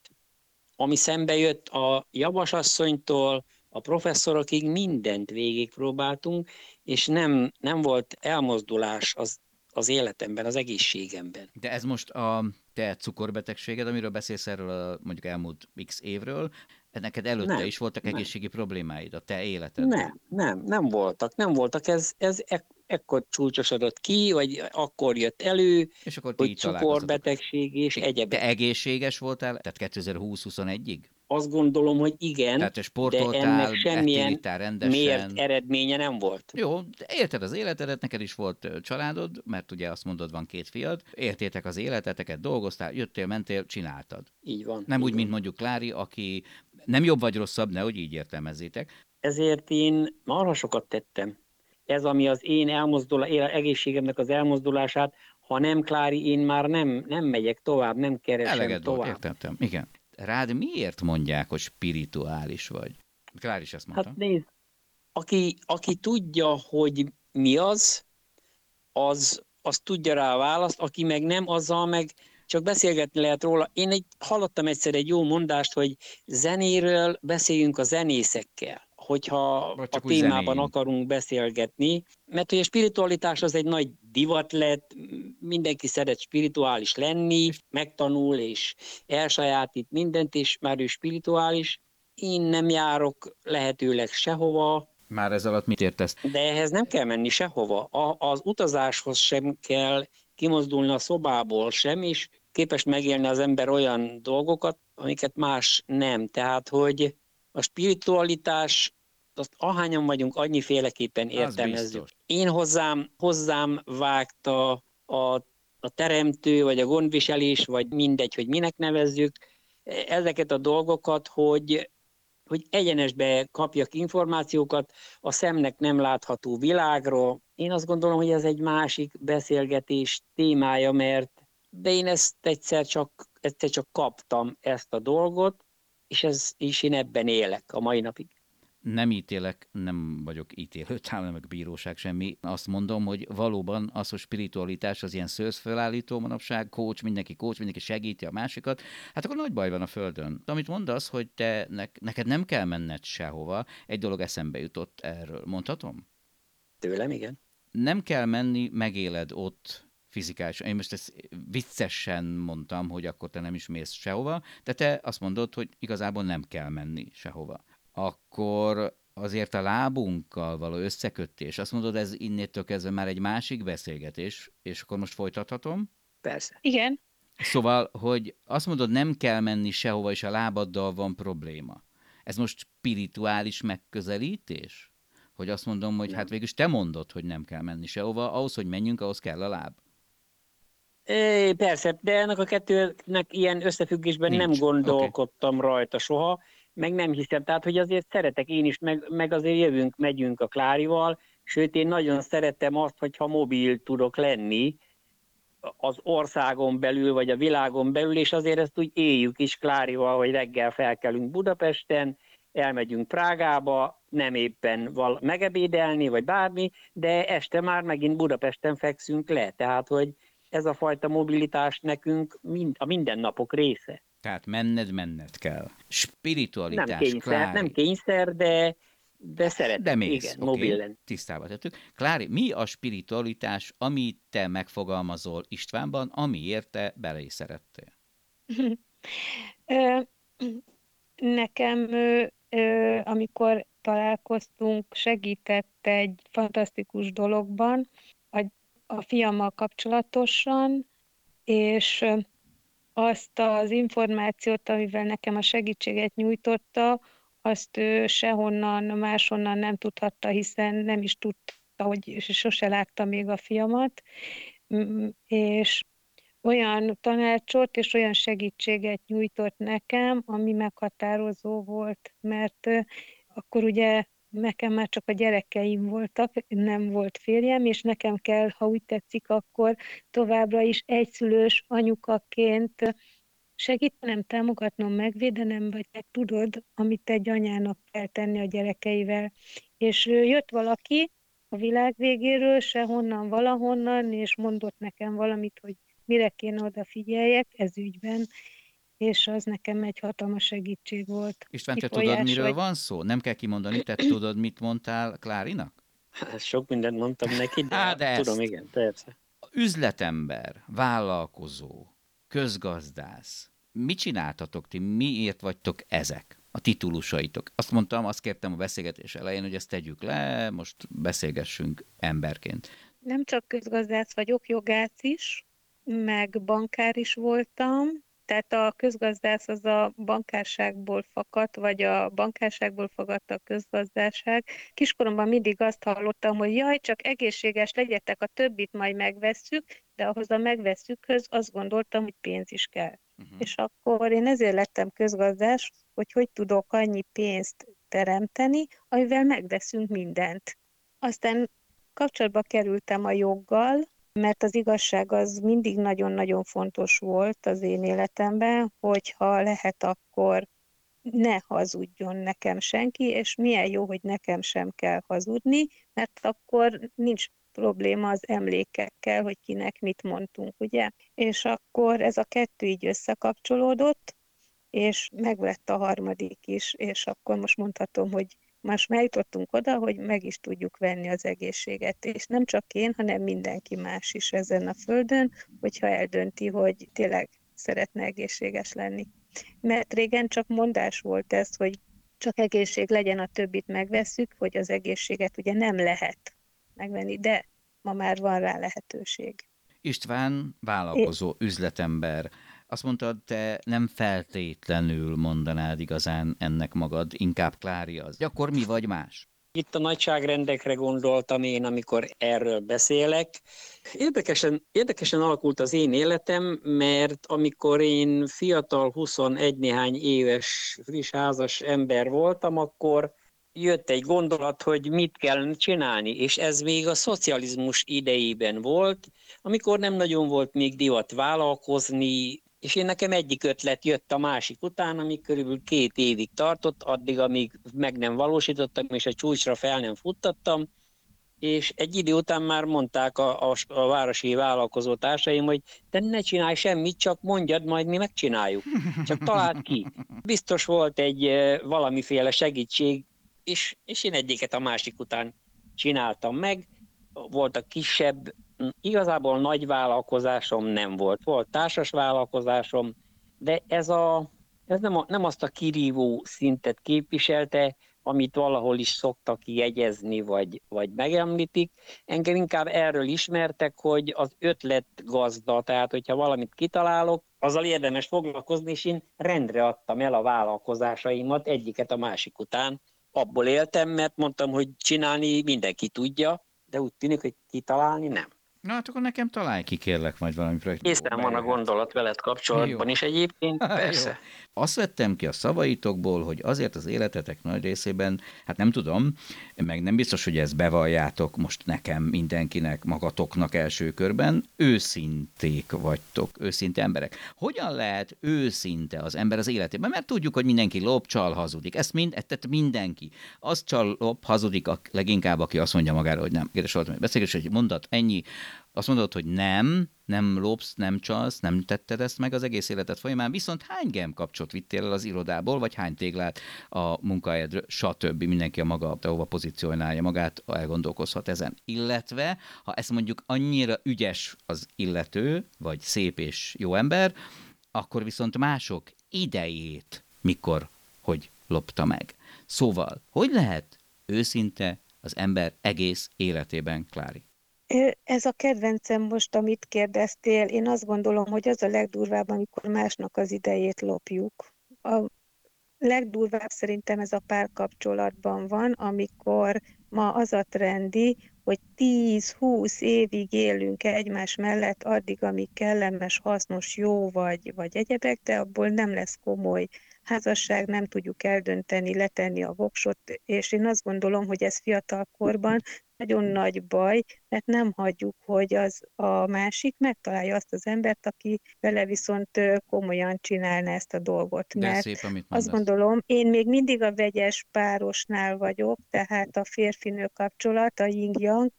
Ami szembe jött a javasasszonytól, a professzorokig mindent végigpróbáltunk, és nem, nem volt elmozdulás az, az életemben, az egészségemben. De ez most a te cukorbetegséged, amiről beszélsz erről a mondjuk elmúlt x évről, neked előtte Nem, is voltak nem. egészségi problémáid a te életedben? Nem, nem, nem voltak, nem voltak. Ez, ez ek, ekkor csúcsosodott ki, vagy akkor jött elő, És akkor hogy cukorbetegség és egyebek. Te egészséges voltál, tehát 2020-21-ig? Azt gondolom, hogy igen, Tehát te de sportoltál, ennek semmilyen rendesen. mért eredménye nem volt. Jó, de élted az életedet, neked is volt családod, mert ugye azt mondod, van két fiad, értétek az életeteket, dolgoztál, jöttél, mentél, csináltad. Így van. Nem így úgy, van. mint mondjuk Klári, aki nem jobb vagy rosszabb, nehogy így értelmezzétek. Ezért én marha sokat tettem. Ez, ami az én elmozdul, egészségemnek az elmozdulását, ha nem Klári, én már nem, nem megyek tovább, nem keresem Eleged volt, tovább. értettem. Igen. Rád miért mondják, hogy spirituális vagy? Klári is ezt mondta. Hát nézd, aki, aki tudja, hogy mi az, az, az tudja rá a választ, aki meg nem, azzal meg csak beszélgetni lehet róla. Én egy, hallottam egyszer egy jó mondást, hogy zenéről beszéljünk a zenészekkel, hogyha a témában zenéljünk. akarunk beszélgetni, mert hogy a spiritualitás az egy nagy divat lett, mindenki szeret spirituális lenni, megtanul és elsajátít mindent, és már ő spirituális. Én nem járok lehetőleg sehova, Már ez alatt mit értesz? de ehhez nem kell menni sehova. A, az utazáshoz sem kell kimozdulni a szobából sem, és képes megélni az ember olyan dolgokat, amiket más nem. Tehát, hogy a spiritualitás, azt ahányan vagyunk, annyiféleképpen Az értelmezzük. Én hozzám, hozzám vágta a, a teremtő, vagy a gondviselés, vagy mindegy, hogy minek nevezzük, ezeket a dolgokat, hogy hogy egyenesbe kapjak információkat a szemnek nem látható világról. Én azt gondolom, hogy ez egy másik beszélgetés témája, mert de én ezt egyszer csak, egyszer csak kaptam ezt a dolgot, és, ez, és én ebben élek a mai napig. nem ítélek, nem vagyok ítélő, talán meg bíróság semmi. Azt mondom, hogy valóban az, hogy spiritualitás az ilyen szőrzfölállító manapság, coach, mindenki coach, mindenki segíti a másikat, hát akkor nagy baj van a földön. Amit mondasz, hogy te, ne, neked nem kell menned sehova, egy dolog eszembe jutott erről. Mondhatom? Tőlem, igen. nem kell menni, megéled ott fizikálisan. Én most ezt viccesen mondtam, hogy akkor te nem is mész sehova, de te azt mondod, hogy igazából nem kell menni sehova. Akkor azért a lábunkkal való összeköttés, azt mondod, ez innétől kezdve már egy másik beszélgetés, és akkor most folytathatom? Persze. Igen, Szóval, hogy azt mondod, nem kell menni sehova, és a lábaddal van probléma. Ez most spirituális megközelítés? Hogy azt mondom, hogy hát végülis te mondod, hogy nem kell menni sehova, ahhoz, hogy menjünk, ahhoz kell a láb. É, persze, de ennek a kettőnek ilyen összefüggésben Nincs. nem gondolkodtam okay. rajta soha, meg nem hiszem. Tehát, hogy azért szeretek én is, meg, meg azért jövünk, megyünk a Klárival, sőt, én nagyon szeretem azt, hogyha mobil tudok lenni az országon belül, vagy a világon belül, és azért ezt úgy éljük is Klárival, hogy reggel felkelünk Budapesten, elmegyünk Prágába, nem éppen val- megebédelni, vagy bármi, de este már megint Budapesten fekszünk le. Tehát, hogy ez a fajta mobilitás nekünk mind, a mindennapok része. Tehát menned, menned kell. Spiritualitás, Nem kényszer, Klári. nem kényszer, de, de szeretem. De mész, Igen, oké, mobil lenni. tisztába tettük. Klári, mi a spiritualitás, amit te megfogalmazol Istvánban, amiért te bele is szerettél? Nekem, amikor találkoztunk, segített egy fantasztikus dologban, a, a fiammal kapcsolatosan, és azt az információt, amivel nekem a segítséget nyújtotta, azt ő sehonnan, máshonnan nem tudhatta, hiszen nem is tudta, hogy sose látta még a fiamat, és olyan tanácsot és olyan segítséget nyújtott nekem, ami meghatározó volt, mert akkor ugye nekem már csak a gyerekeim voltak, nem volt férjem, és nekem kell, ha úgy tetszik, akkor továbbra is egyszülős anyukaként segítenem, támogatnom, megvédenem, vagy te tudod, amit egy anyának kell tenni a gyerekeivel. És jött valaki a világ végéről, sehonnan, valahonnan, és mondott nekem valamit, hogy mire kéne odafigyeljek ez ügyben, és az nekem egy hatalmas segítség volt. István, te tudod, miről vagy... van szó? Nem kell kimondani, te tudod, mit mondtál Klárinak? Hát, sok mindent mondtam neki, de, Há, de tudom, ezt. igen, persze. Üzletember, vállalkozó, közgazdász, mit csináltatok ti, miért vagytok ezek? a titulusaitok. Azt mondtam, azt kértem a beszélgetés elején, hogy ezt tegyük le, most beszélgessünk emberként. Nem csak közgazdász vagyok, jogász is, meg bankár is voltam, tehát a közgazdász az a bankárságból fakadt, vagy a bankárságból fakadt a közgazdaság. Kiskoromban mindig azt hallottam, hogy jaj, csak egészséges legyetek, a többit majd megvesszük, de ahhoz a megvesszükhöz azt gondoltam, hogy pénz is kell. Uh-huh. És akkor én ezért lettem közgazdás, hogy hogy tudok annyi pénzt teremteni, amivel megveszünk mindent. Aztán kapcsolatba kerültem a joggal, mert az igazság az mindig nagyon-nagyon fontos volt az én életemben, hogyha lehet, akkor ne hazudjon nekem senki, és milyen jó, hogy nekem sem kell hazudni, mert akkor nincs probléma az emlékekkel, hogy kinek mit mondtunk, ugye? És akkor ez a kettő így összekapcsolódott, és megvett a harmadik is, és akkor most mondhatom, hogy most eljutottunk oda, hogy meg is tudjuk venni az egészséget, és nem csak én, hanem mindenki más is ezen a földön, hogyha eldönti, hogy tényleg szeretne egészséges lenni. Mert régen csak mondás volt ez, hogy csak egészség legyen, a többit megveszük, hogy az egészséget ugye nem lehet megvenni, de ma már van rá lehetőség. István vállalkozó, é. üzletember, azt mondtad, te nem feltétlenül mondanád igazán ennek magad, inkább Klári az. De akkor mi vagy más? Itt a nagyságrendekre gondoltam én, amikor erről beszélek. Érdekesen, érdekesen alakult az én életem, mert amikor én fiatal, 21 néhány éves, friss házas ember voltam, akkor jött egy gondolat, hogy mit kellene csinálni, és ez még a szocializmus idejében volt, amikor nem nagyon volt még divat vállalkozni, és én nekem egyik ötlet jött a másik után, ami körülbelül két évig tartott, addig, amíg meg nem valósítottam, és a csúcsra fel nem futtattam, és egy idő után már mondták a, a, a városi vállalkozó társaim, hogy te ne csinálj semmit, csak mondjad, majd mi megcsináljuk. Csak találd ki. Biztos volt egy valamiféle segítség, és, és én egyiket a másik után csináltam meg. Voltak kisebb Igazából nagy vállalkozásom nem volt. Volt társas vállalkozásom, de ez, a, ez nem, a, nem azt a kirívó szintet képviselte, amit valahol is szoktak jegyezni, vagy, vagy megemlítik. Engem inkább erről ismertek, hogy az ötlet gazda, tehát hogyha valamit kitalálok, azzal érdemes foglalkozni, és én rendre adtam el a vállalkozásaimat egyiket a másik után. Abból éltem, mert mondtam, hogy csinálni mindenki tudja, de úgy tűnik, hogy kitalálni nem. Na hát akkor nekem találj ki, kérlek majd valami projekt. Észre van a gondolat veled kapcsolatban Jó. is egyébként, persze. Jó. Azt vettem ki a szavaitokból, hogy azért az életetek nagy részében, hát nem tudom, meg nem biztos, hogy ezt bevalljátok most nekem, mindenkinek, magatoknak első körben, őszinték vagytok, őszinte emberek. Hogyan lehet őszinte az ember az életében? Mert tudjuk, hogy mindenki lop, csal, hazudik. Ezt mind, tehát mindenki. Az csal, lop, hazudik a leginkább, aki azt mondja magára, hogy nem. Kérdés volt, beszélgetés, hogy mondat, ennyi, azt mondod, hogy nem, nem lopsz, nem csalsz, nem tetted ezt meg az egész életed folyamán, viszont hány gem kapcsot vittél el az irodából, vagy hány téglát a munkahelyedről, stb. Mindenki a maga, ahova pozícionálja magát, elgondolkozhat ezen. Illetve, ha ezt mondjuk annyira ügyes az illető, vagy szép és jó ember, akkor viszont mások idejét mikor, hogy lopta meg. Szóval, hogy lehet őszinte az ember egész életében, Klári? Ez a kedvencem most, amit kérdeztél. Én azt gondolom, hogy az a legdurvább, amikor másnak az idejét lopjuk. A legdurvább szerintem ez a párkapcsolatban van, amikor ma az a trendi, hogy 10-20 évig élünk egymás mellett, addig, amíg kellemes, hasznos, jó vagy, vagy egyebek, de abból nem lesz komoly házasság, nem tudjuk eldönteni, letenni a voksot, és én azt gondolom, hogy ez fiatalkorban nagyon nagy baj, mert nem hagyjuk, hogy az a másik megtalálja azt az embert, aki vele viszont komolyan csinálna ezt a dolgot. De mert szép, amit azt mondasz. gondolom, én még mindig a vegyes párosnál vagyok, tehát a férfinő kapcsolat, a yin-yang,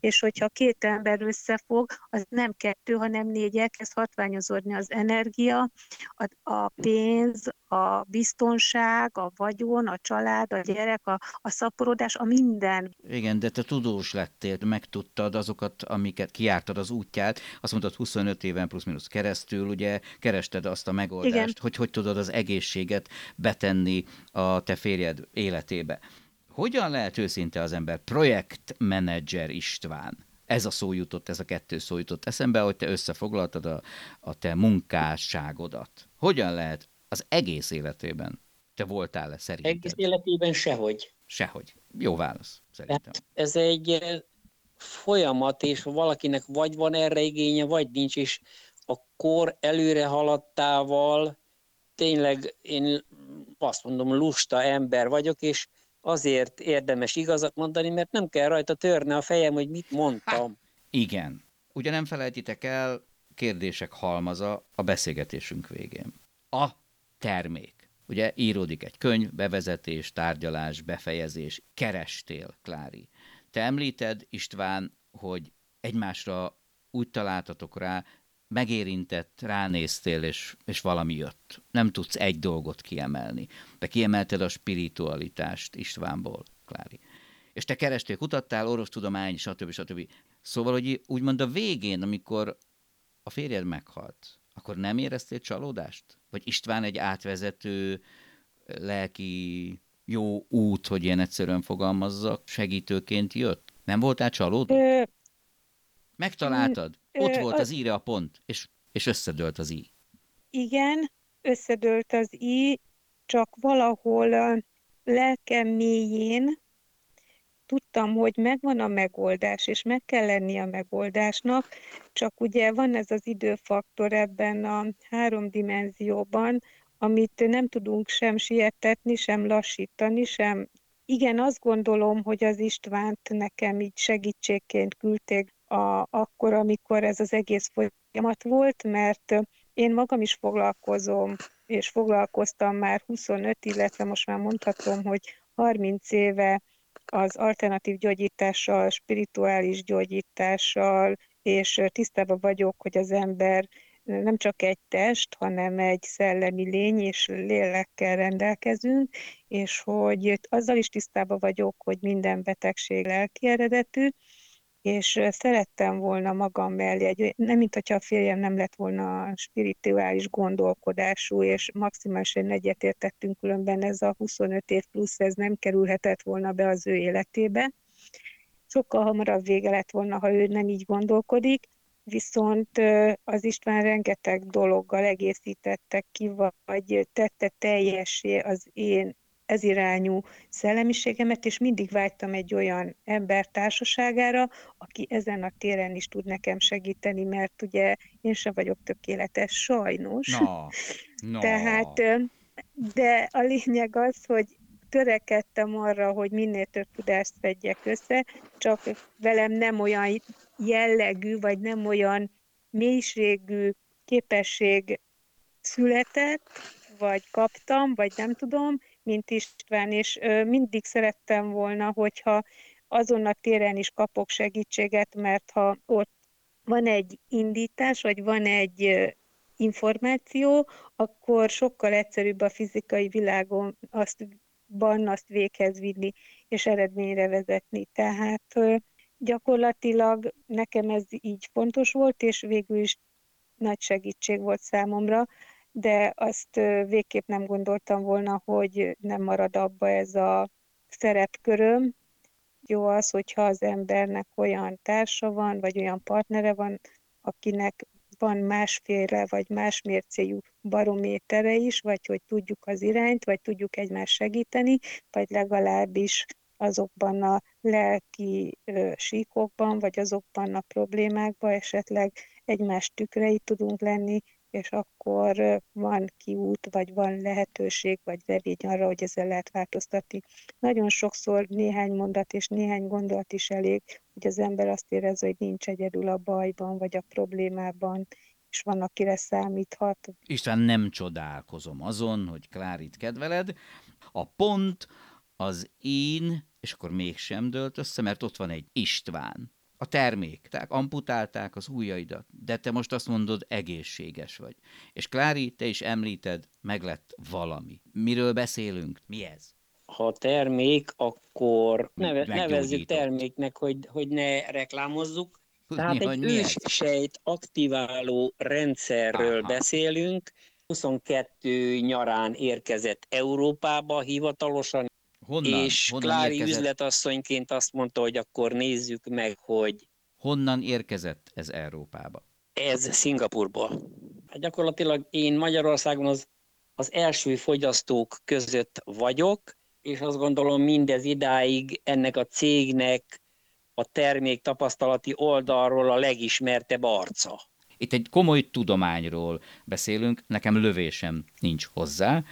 és hogyha két ember összefog, az nem kettő, hanem négy, elkezd hatványozódni az energia, a, a pénz, a biztonság, a vagyon, a család, a gyerek, a, a szaporodás, a minden. Igen, de te tudós lettél, megtudtad azokat, amiket kiártad az útját, azt mondtad 25 éven plusz-minusz keresztül, ugye kerested azt a megoldást, Igen. hogy hogy tudod az egészséget betenni a te férjed életébe. Hogyan lehet őszinte az ember? Projektmenedzser István. Ez a szó jutott, ez a kettő szó jutott eszembe, hogy te összefoglaltad a, a te munkásságodat. Hogyan lehet az egész életében? Te voltál-e szerinted? Egész életében sehogy. Sehogy. Jó válasz, szerintem. Hát ez egy eh, folyamat, és valakinek vagy van erre igénye, vagy nincs, és a kor előre haladtával tényleg én azt mondom, lusta ember vagyok, és azért érdemes igazat mondani, mert nem kell rajta törni a fejem, hogy mit mondtam. Igen. Ugye nem felejtitek el, kérdések halmaza a beszélgetésünk végén. A termék. Ugye íródik egy könyv, bevezetés, tárgyalás, befejezés. Kerestél, Klári. Te említed, István, hogy egymásra úgy találtatok rá, megérintett, ránéztél, és, és valami jött. Nem tudsz egy dolgot kiemelni. De kiemelted a spiritualitást Istvánból, Klári. És te kerestél, kutattál, orvostudomány, stb. stb. Szóval, hogy úgymond a végén, amikor a férjed meghalt, akkor nem éreztél csalódást? Vagy István egy átvezető, lelki jó út, hogy ilyen egyszerűen fogalmazzak, segítőként jött? Nem voltál csalódó? Megtaláltad? Ö, Ott volt a- az íre a pont, és, és összedőlt az í. igen, összedőlt az i, csak valahol a lelkem mélyén tudtam, hogy megvan a megoldás, és meg kell lenni a megoldásnak, csak ugye van ez az időfaktor ebben a három dimenzióban, amit nem tudunk sem sietetni, sem lassítani, sem. Igen, azt gondolom, hogy az Istvánt nekem így segítségként küldték a, akkor, amikor ez az egész folyamat volt, mert én magam is foglalkozom, és foglalkoztam már 25, illetve most már mondhatom, hogy 30 éve az alternatív gyógyítással, spirituális gyógyítással, és tisztában vagyok, hogy az ember nem csak egy test, hanem egy szellemi lény, és lélekkel rendelkezünk, és hogy azzal is tisztában vagyok, hogy minden betegség lelki eredetű, és szerettem volna magam mellé, egy, nem mint hogyha a férjem nem lett volna spirituális gondolkodású, és maximálisan egyetértettünk, különben ez a 25 év plusz, ez nem kerülhetett volna be az ő életébe. Sokkal hamarabb vége lett volna, ha ő nem így gondolkodik, viszont az István rengeteg dologgal egészítette ki, vagy tette teljessé az én ez irányú szellemiségemet, és mindig vágytam egy olyan ember társaságára, aki ezen a téren is tud nekem segíteni, mert ugye én sem vagyok tökéletes, sajnos. Na, na. Tehát, de a lényeg az, hogy törekedtem arra, hogy minél több tudást vegyek össze, csak velem nem olyan jellegű, vagy nem olyan mélységű képesség született, vagy kaptam, vagy nem tudom, mint István, és mindig szerettem volna, hogyha azon a téren is kapok segítséget, mert ha ott van egy indítás, vagy van egy információ, akkor sokkal egyszerűbb a fizikai világon azt, ban azt véghez vinni, és eredményre vezetni. Tehát gyakorlatilag nekem ez így fontos volt, és végül is nagy segítség volt számomra, de azt végképp nem gondoltam volna, hogy nem marad abba ez a szerepköröm. Jó az, hogyha az embernek olyan társa van, vagy olyan partnere van, akinek van másféle, vagy más mércéjű barométere is, vagy hogy tudjuk az irányt, vagy tudjuk egymást segíteni, vagy legalábbis azokban a lelki síkokban, vagy azokban a problémákban esetleg egymás tükrei tudunk lenni, és akkor van kiút, vagy van lehetőség, vagy remény arra, hogy ezzel lehet változtatni. Nagyon sokszor néhány mondat és néhány gondolat is elég, hogy az ember azt érezze, hogy nincs egyedül a bajban, vagy a problémában, és van, akire számíthat. István, nem csodálkozom azon, hogy Klárit kedveled. A pont az én, és akkor mégsem dölt össze, mert ott van egy István a termék, tehát amputálták az ujjaidat, de te most azt mondod, egészséges vagy. És Klári, te is említed, meg lett valami. Miről beszélünk? Mi ez? Ha termék, akkor neve, nevezzük terméknek, hogy, hogy ne reklámozzuk. Tehát egy őssejt aktiváló rendszerről Aha. beszélünk. 22 nyarán érkezett Európába hivatalosan, Honnan? És Honnan Klári érkezett? üzletasszonyként azt mondta, hogy akkor nézzük meg, hogy... Honnan érkezett ez Európába? Ez Szingapurból. Hát gyakorlatilag én Magyarországon az, az első fogyasztók között vagyok, és azt gondolom mindez idáig ennek a cégnek a termék tapasztalati oldalról a legismertebb arca. Itt egy komoly tudományról beszélünk, nekem lövésem nincs hozzá,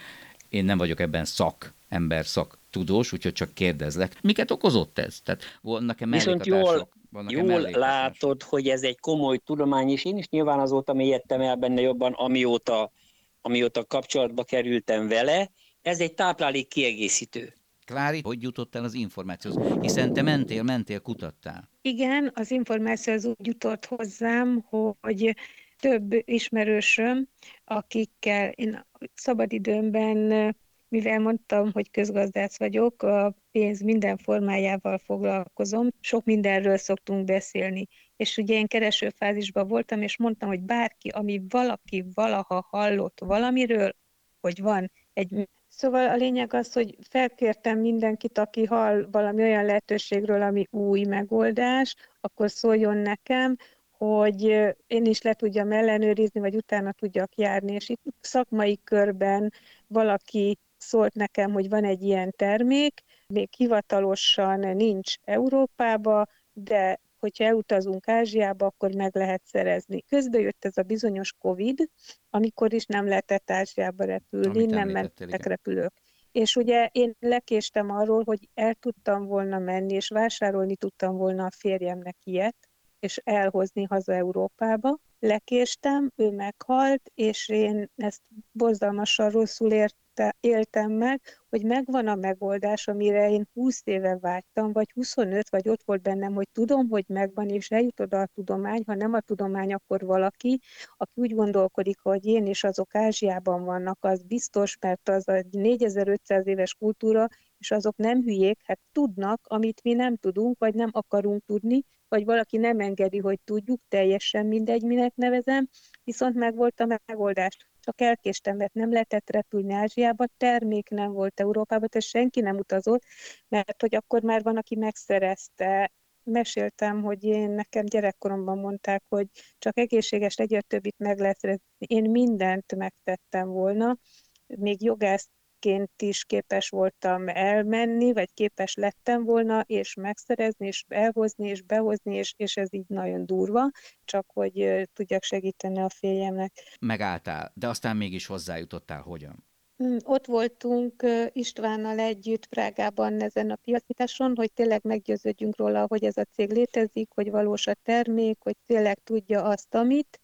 én nem vagyok ebben szak, ember szak tudós, úgyhogy csak kérdezlek. Miket okozott ez? Tehát vannak-e Viszont jól, vannak jól látod, hogy ez egy komoly tudomány, és én is nyilván azóta mélyedtem el benne jobban, amióta, amióta kapcsolatba kerültem vele. Ez egy táplálék kiegészítő. Klári, hogy jutottál az információhoz? Hiszen te mentél, mentél, kutattál. Igen, az információ az úgy jutott hozzám, hogy több ismerősöm, akikkel én szabadidőmben mivel mondtam, hogy közgazdász vagyok, a pénz minden formájával foglalkozom, sok mindenről szoktunk beszélni. És ugye én keresőfázisban voltam, és mondtam, hogy bárki, ami valaki valaha hallott valamiről, hogy van egy Szóval a lényeg az, hogy felkértem mindenkit, aki hall valami olyan lehetőségről, ami új megoldás, akkor szóljon nekem, hogy én is le tudjam ellenőrizni, vagy utána tudjak járni. És itt szakmai körben valaki szólt nekem, hogy van egy ilyen termék, még hivatalosan nincs Európába, de hogyha elutazunk Ázsiába, akkor meg lehet szerezni. Közben jött ez a bizonyos Covid, amikor is nem lehetett Ázsiába repülni, Amit nem mentek igen. repülők. És ugye én lekéstem arról, hogy el tudtam volna menni, és vásárolni tudtam volna a férjemnek ilyet, és elhozni haza Európába. Lekéstem, ő meghalt, és én ezt borzalmasan rosszul ért, éltem meg, hogy megvan a megoldás, amire én 20 éve vágytam, vagy 25, vagy ott volt bennem, hogy tudom, hogy megvan, és eljut oda a tudomány, ha nem a tudomány, akkor valaki, aki úgy gondolkodik, hogy én és azok Ázsiában vannak, az biztos, mert az egy 4500 éves kultúra, és azok nem hülyék, hát tudnak, amit mi nem tudunk, vagy nem akarunk tudni, vagy valaki nem engedi, hogy tudjuk, teljesen mindegy, minek nevezem, viszont megvolt a megoldás csak elkéstem, mert nem lehetett repülni Ázsiába, termék nem volt Európában, tehát senki nem utazott, mert hogy akkor már van, aki megszerezte, meséltem, hogy én nekem gyerekkoromban mondták, hogy csak egészséges legyen, többit meg lehet szerezni. Én mindent megtettem volna, még jogász ként is képes voltam elmenni, vagy képes lettem volna, és megszerezni, és elhozni, és behozni, és, és ez így nagyon durva, csak hogy tudjak segíteni a férjemnek. Megálltál, de aztán mégis hozzájutottál hogyan? Hm, ott voltunk Istvánnal együtt Prágában ezen a piacításon, hogy tényleg meggyőződjünk róla, hogy ez a cég létezik, hogy valós a termék, hogy tényleg tudja azt, amit,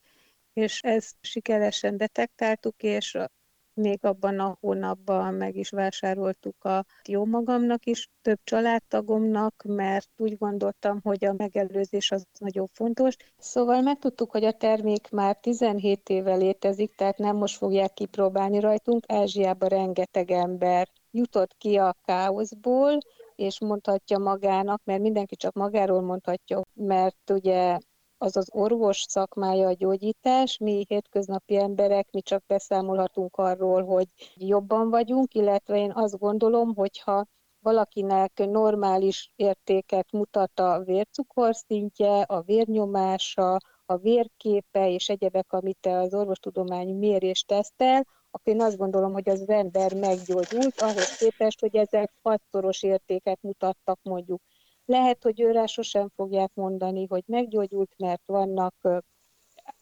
és ezt sikeresen detektáltuk, és még abban a hónapban meg is vásároltuk a jó magamnak is, több családtagomnak, mert úgy gondoltam, hogy a megelőzés az nagyon fontos. Szóval megtudtuk, hogy a termék már 17 éve létezik, tehát nem most fogják kipróbálni rajtunk. Ázsiában rengeteg ember jutott ki a káoszból, és mondhatja magának, mert mindenki csak magáról mondhatja, mert ugye az az orvos szakmája a gyógyítás, mi hétköznapi emberek, mi csak beszámolhatunk arról, hogy jobban vagyunk, illetve én azt gondolom, hogyha valakinek normális értéket mutat a vércukorszintje, a vérnyomása, a vérképe és egyebek, amit az orvostudomány mérés tesztel, akkor én azt gondolom, hogy az ember meggyógyult, ahhoz képest, hogy ezek hatszoros értéket mutattak mondjuk. Lehet, hogy őre sosem fogják mondani, hogy meggyógyult, mert vannak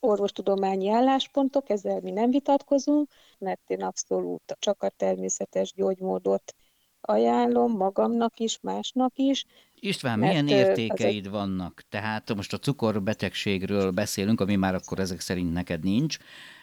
orvostudományi álláspontok, ezzel mi nem vitatkozunk, mert én abszolút csak a természetes gyógymódot ajánlom magamnak is, másnak is. István, milyen értékeid az... vannak? Tehát most a cukorbetegségről beszélünk, ami már akkor ezek szerint neked nincs.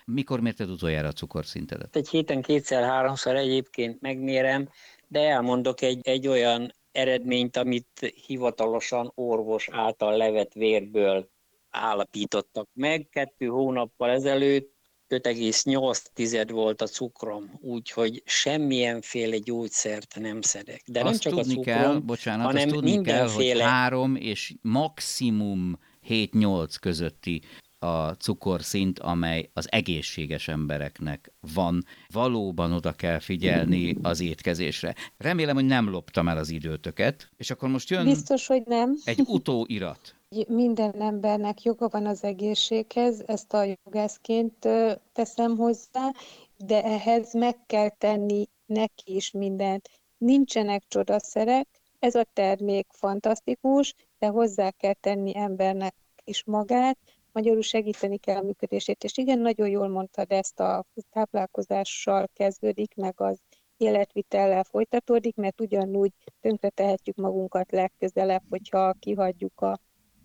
Mikor mérted utoljára a cukorszintedet? Egy héten kétszer-háromszor egyébként megmérem, de elmondok egy, egy olyan eredményt, amit hivatalosan orvos által levett vérből állapítottak meg. Kettő hónappal ezelőtt 5,8 volt a cukrom, úgyhogy semmilyenféle gyógyszert nem szedek. De azt nem csak tudni a cukrom, kell, bocsánat, hanem azt tudni mindenféle... kell, hogy 3 és maximum 7-8 közötti a cukorszint, amely az egészséges embereknek van. Valóban oda kell figyelni az étkezésre. Remélem, hogy nem loptam el az időtöket, és akkor most jön Biztos, hogy nem. egy utóirat. Minden embernek joga van az egészséghez, ezt a jogászként teszem hozzá, de ehhez meg kell tenni neki is mindent. Nincsenek csodaszerek, ez a termék fantasztikus, de hozzá kell tenni embernek is magát, magyarul segíteni kell a működését. És igen, nagyon jól mondtad ezt a táplálkozással kezdődik, meg az életvitellel folytatódik, mert ugyanúgy tönkretehetjük magunkat legközelebb, hogyha kihagyjuk a,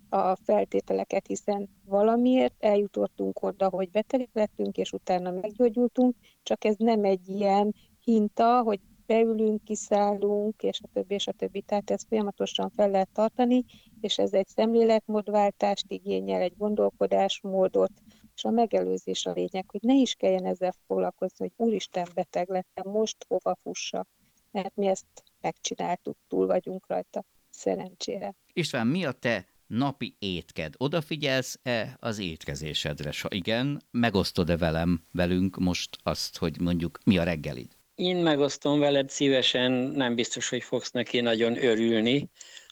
a feltételeket, hiszen valamiért eljutottunk oda, hogy betegek lettünk, és utána meggyógyultunk, csak ez nem egy ilyen hinta, hogy beülünk, kiszállunk, és a többi, és a többi. Tehát ezt folyamatosan fel lehet tartani, és ez egy szemléletmódváltást igényel, egy gondolkodásmódot, és a megelőzés a lényeg, hogy ne is kelljen ezzel foglalkozni, hogy úristen beteg lettem, most hova fussak, mert mi ezt megcsináltuk, túl vagyunk rajta, szerencsére. István, mi a te napi étked? Odafigyelsz-e az étkezésedre? Ha igen, megosztod-e velem, velünk most azt, hogy mondjuk mi a reggelid? Én megosztom veled szívesen, nem biztos, hogy fogsz neki nagyon örülni,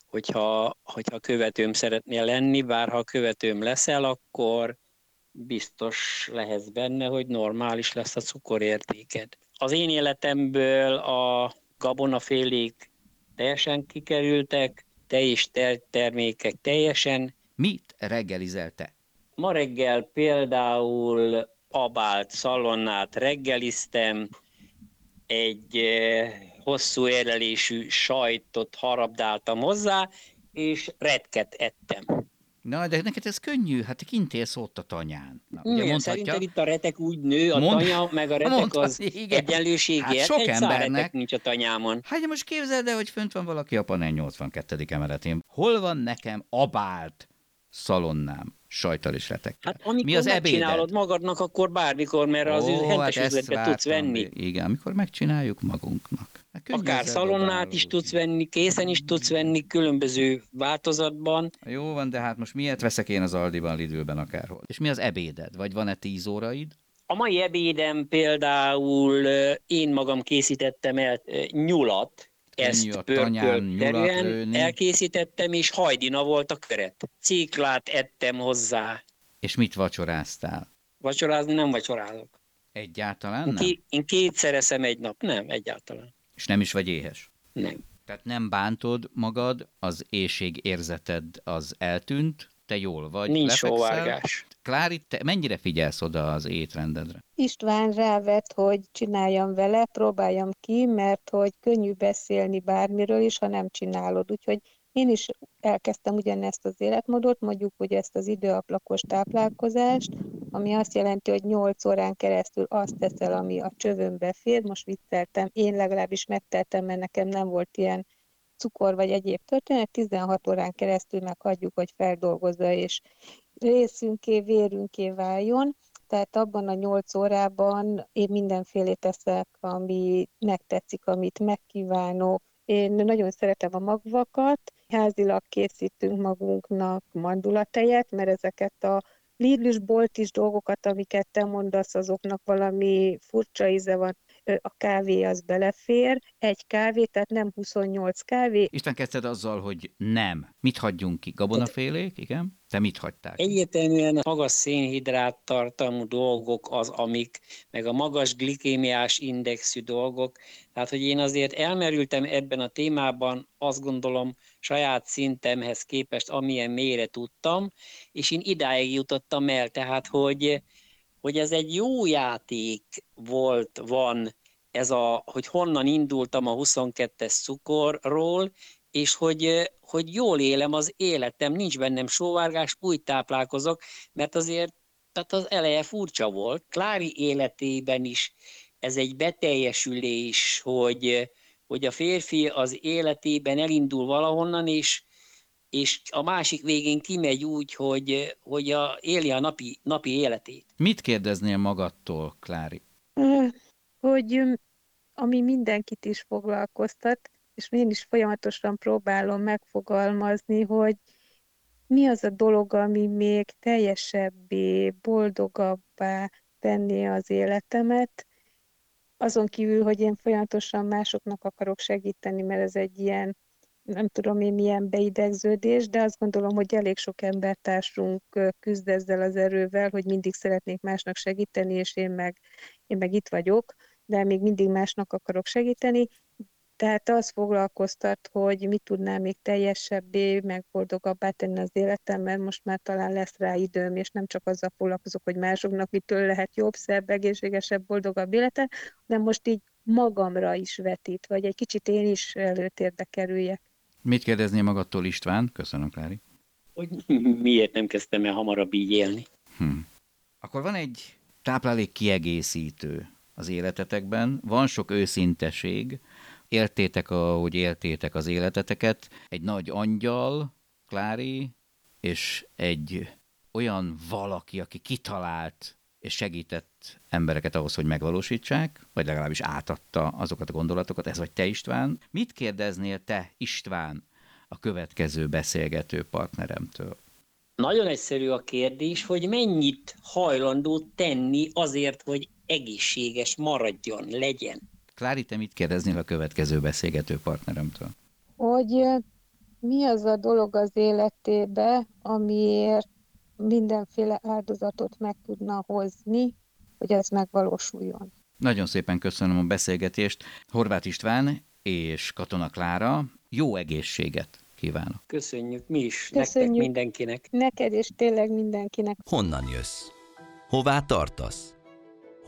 hogyha, hogyha követőm szeretnél lenni, bár ha követőm leszel, akkor biztos lehetsz benne, hogy normális lesz a cukorértéked. Az én életemből a gabonafélék teljesen kikerültek, te is termékek teljesen. Mit reggelizelte? Ma reggel például abált szalonnát reggeliztem, egy eh, hosszú érlelésű sajtot harabdáltam hozzá, és retket ettem. Na, de neked ez könnyű, hát kint élsz ott a tanyán. Na, ugye mondhatja, szerintem itt a retek úgy nő, a mond, tanya, meg a retek mondta, az igen. egyenlőségért. Hát sok egy embernek. nincs a tanyámon. Hát most képzeld el, hogy fönt van valaki a Panel 82. emeletén. Hol van nekem abált szalonnám? sajtal és retek. Hát amikor Mi az megcsinálod magadnak, akkor bármikor, mert az Ó, hentes hát üzletbe tudsz venni. Igen, amikor megcsináljuk magunknak. Hát Akár szalonnát is tudsz venni, készen is tudsz venni, különböző változatban. Jó van, de hát most miért veszek én az Aldiban, Lidőben akárhol? És mi az ebéded? Vagy van-e tíz óraid? A mai ebédem például én magam készítettem el nyulat, ezt pörkölterűen elkészítettem, és hajdina volt a köret. Ciklát ettem hozzá. És mit vacsoráztál? Vacsorázni nem vacsorázok. Egyáltalán nem? Én, én kétszer eszem egy nap. Nem, egyáltalán. És nem is vagy éhes? Nem. Tehát nem bántod magad, az éjség érzeted az eltűnt, te jól vagy, Nincs sóvárgás. Klári, te mennyire figyelsz oda az étrendedre? István rávet, hogy csináljam vele, próbáljam ki, mert hogy könnyű beszélni bármiről is, ha nem csinálod. Úgyhogy én is elkezdtem ugyanezt az életmódot, mondjuk, hogy ezt az időaplakos táplálkozást, ami azt jelenti, hogy 8 órán keresztül azt teszel, ami a csövömbe fér. Most vicceltem, én legalábbis megteltem, mert nekem nem volt ilyen cukor vagy egyéb történet, 16 órán keresztül meghagyjuk, hogy feldolgozza és részünké, vérünké váljon. Tehát abban a 8 órában én mindenfélét teszek, ami megtetszik, amit megkívánok. Én nagyon szeretem a magvakat, házilag készítünk magunknak mandulatejet, mert ezeket a Lidlis bolt is dolgokat, amiket te mondasz, azoknak valami furcsa íze van. A kávé az belefér, egy kávé, tehát nem 28 kávé. Isten kezdted azzal, hogy nem. Mit hagyjunk ki? Gabonafélék, igen? Te mit hagytál? Egyértelműen a magas szénhidrát tartalmú dolgok az, amik, meg a magas glikémiás indexű dolgok. Tehát, hogy én azért elmerültem ebben a témában, azt gondolom, saját szintemhez képest, amilyen mélyre tudtam, és én idáig jutottam el. Tehát, hogy, hogy ez egy jó játék volt, van ez a, hogy honnan indultam a 22-es cukorról, és hogy, hogy jól élem az életem, nincs bennem sóvárgás, úgy táplálkozok, mert azért tehát az eleje furcsa volt. Klári életében is ez egy beteljesülés, hogy, hogy a férfi az életében elindul valahonnan, és, és a másik végén kimegy úgy, hogy, hogy a, éli a napi, napi életét. Mit kérdeznél magadtól, Klári? Hogy ami mindenkit is foglalkoztat, és én is folyamatosan próbálom megfogalmazni, hogy mi az a dolog, ami még teljesebbé, boldogabbá tenné az életemet, azon kívül, hogy én folyamatosan másoknak akarok segíteni, mert ez egy ilyen, nem tudom én milyen beidegződés, de azt gondolom, hogy elég sok embertársunk küzd ezzel az erővel, hogy mindig szeretnék másnak segíteni, és én meg, én meg itt vagyok, de még mindig másnak akarok segíteni. Tehát az foglalkoztat, hogy mit tudnám még teljesebbé, meg boldogabbá tenni az életem, mert most már talán lesz rá időm, és nem csak azzal foglalkozok, hogy másoknak mitől lehet jobb, szebb, egészségesebb, boldogabb élete, de most így magamra is vetít, vagy egy kicsit én is előtérbe kerüljek. Mit kérdeznél magadtól, István? Köszönöm, Klári. Hogy miért nem kezdtem el hamarabb így élni. Hm. Akkor van egy táplálék kiegészítő az életetekben, van sok őszinteség, éltétek, ahogy éltétek az életeteket, egy nagy angyal, Klári, és egy olyan valaki, aki kitalált és segített embereket ahhoz, hogy megvalósítsák, vagy legalábbis átadta azokat a gondolatokat, ez vagy te István. Mit kérdeznél te, István, a következő beszélgető partneremtől? Nagyon egyszerű a kérdés, hogy mennyit hajlandó tenni azért, hogy egészséges maradjon, legyen. Klári, te mit kérdeznél a következő beszélgető partneremtől? Hogy mi az a dolog az életébe, amiért mindenféle áldozatot meg tudna hozni, hogy ez megvalósuljon. Nagyon szépen köszönöm a beszélgetést. Horváth István és Katona Klára, jó egészséget kívánok. Köszönjük mi is, Köszönjük. nektek mindenkinek. Neked és tényleg mindenkinek. Honnan jössz? Hová tartasz?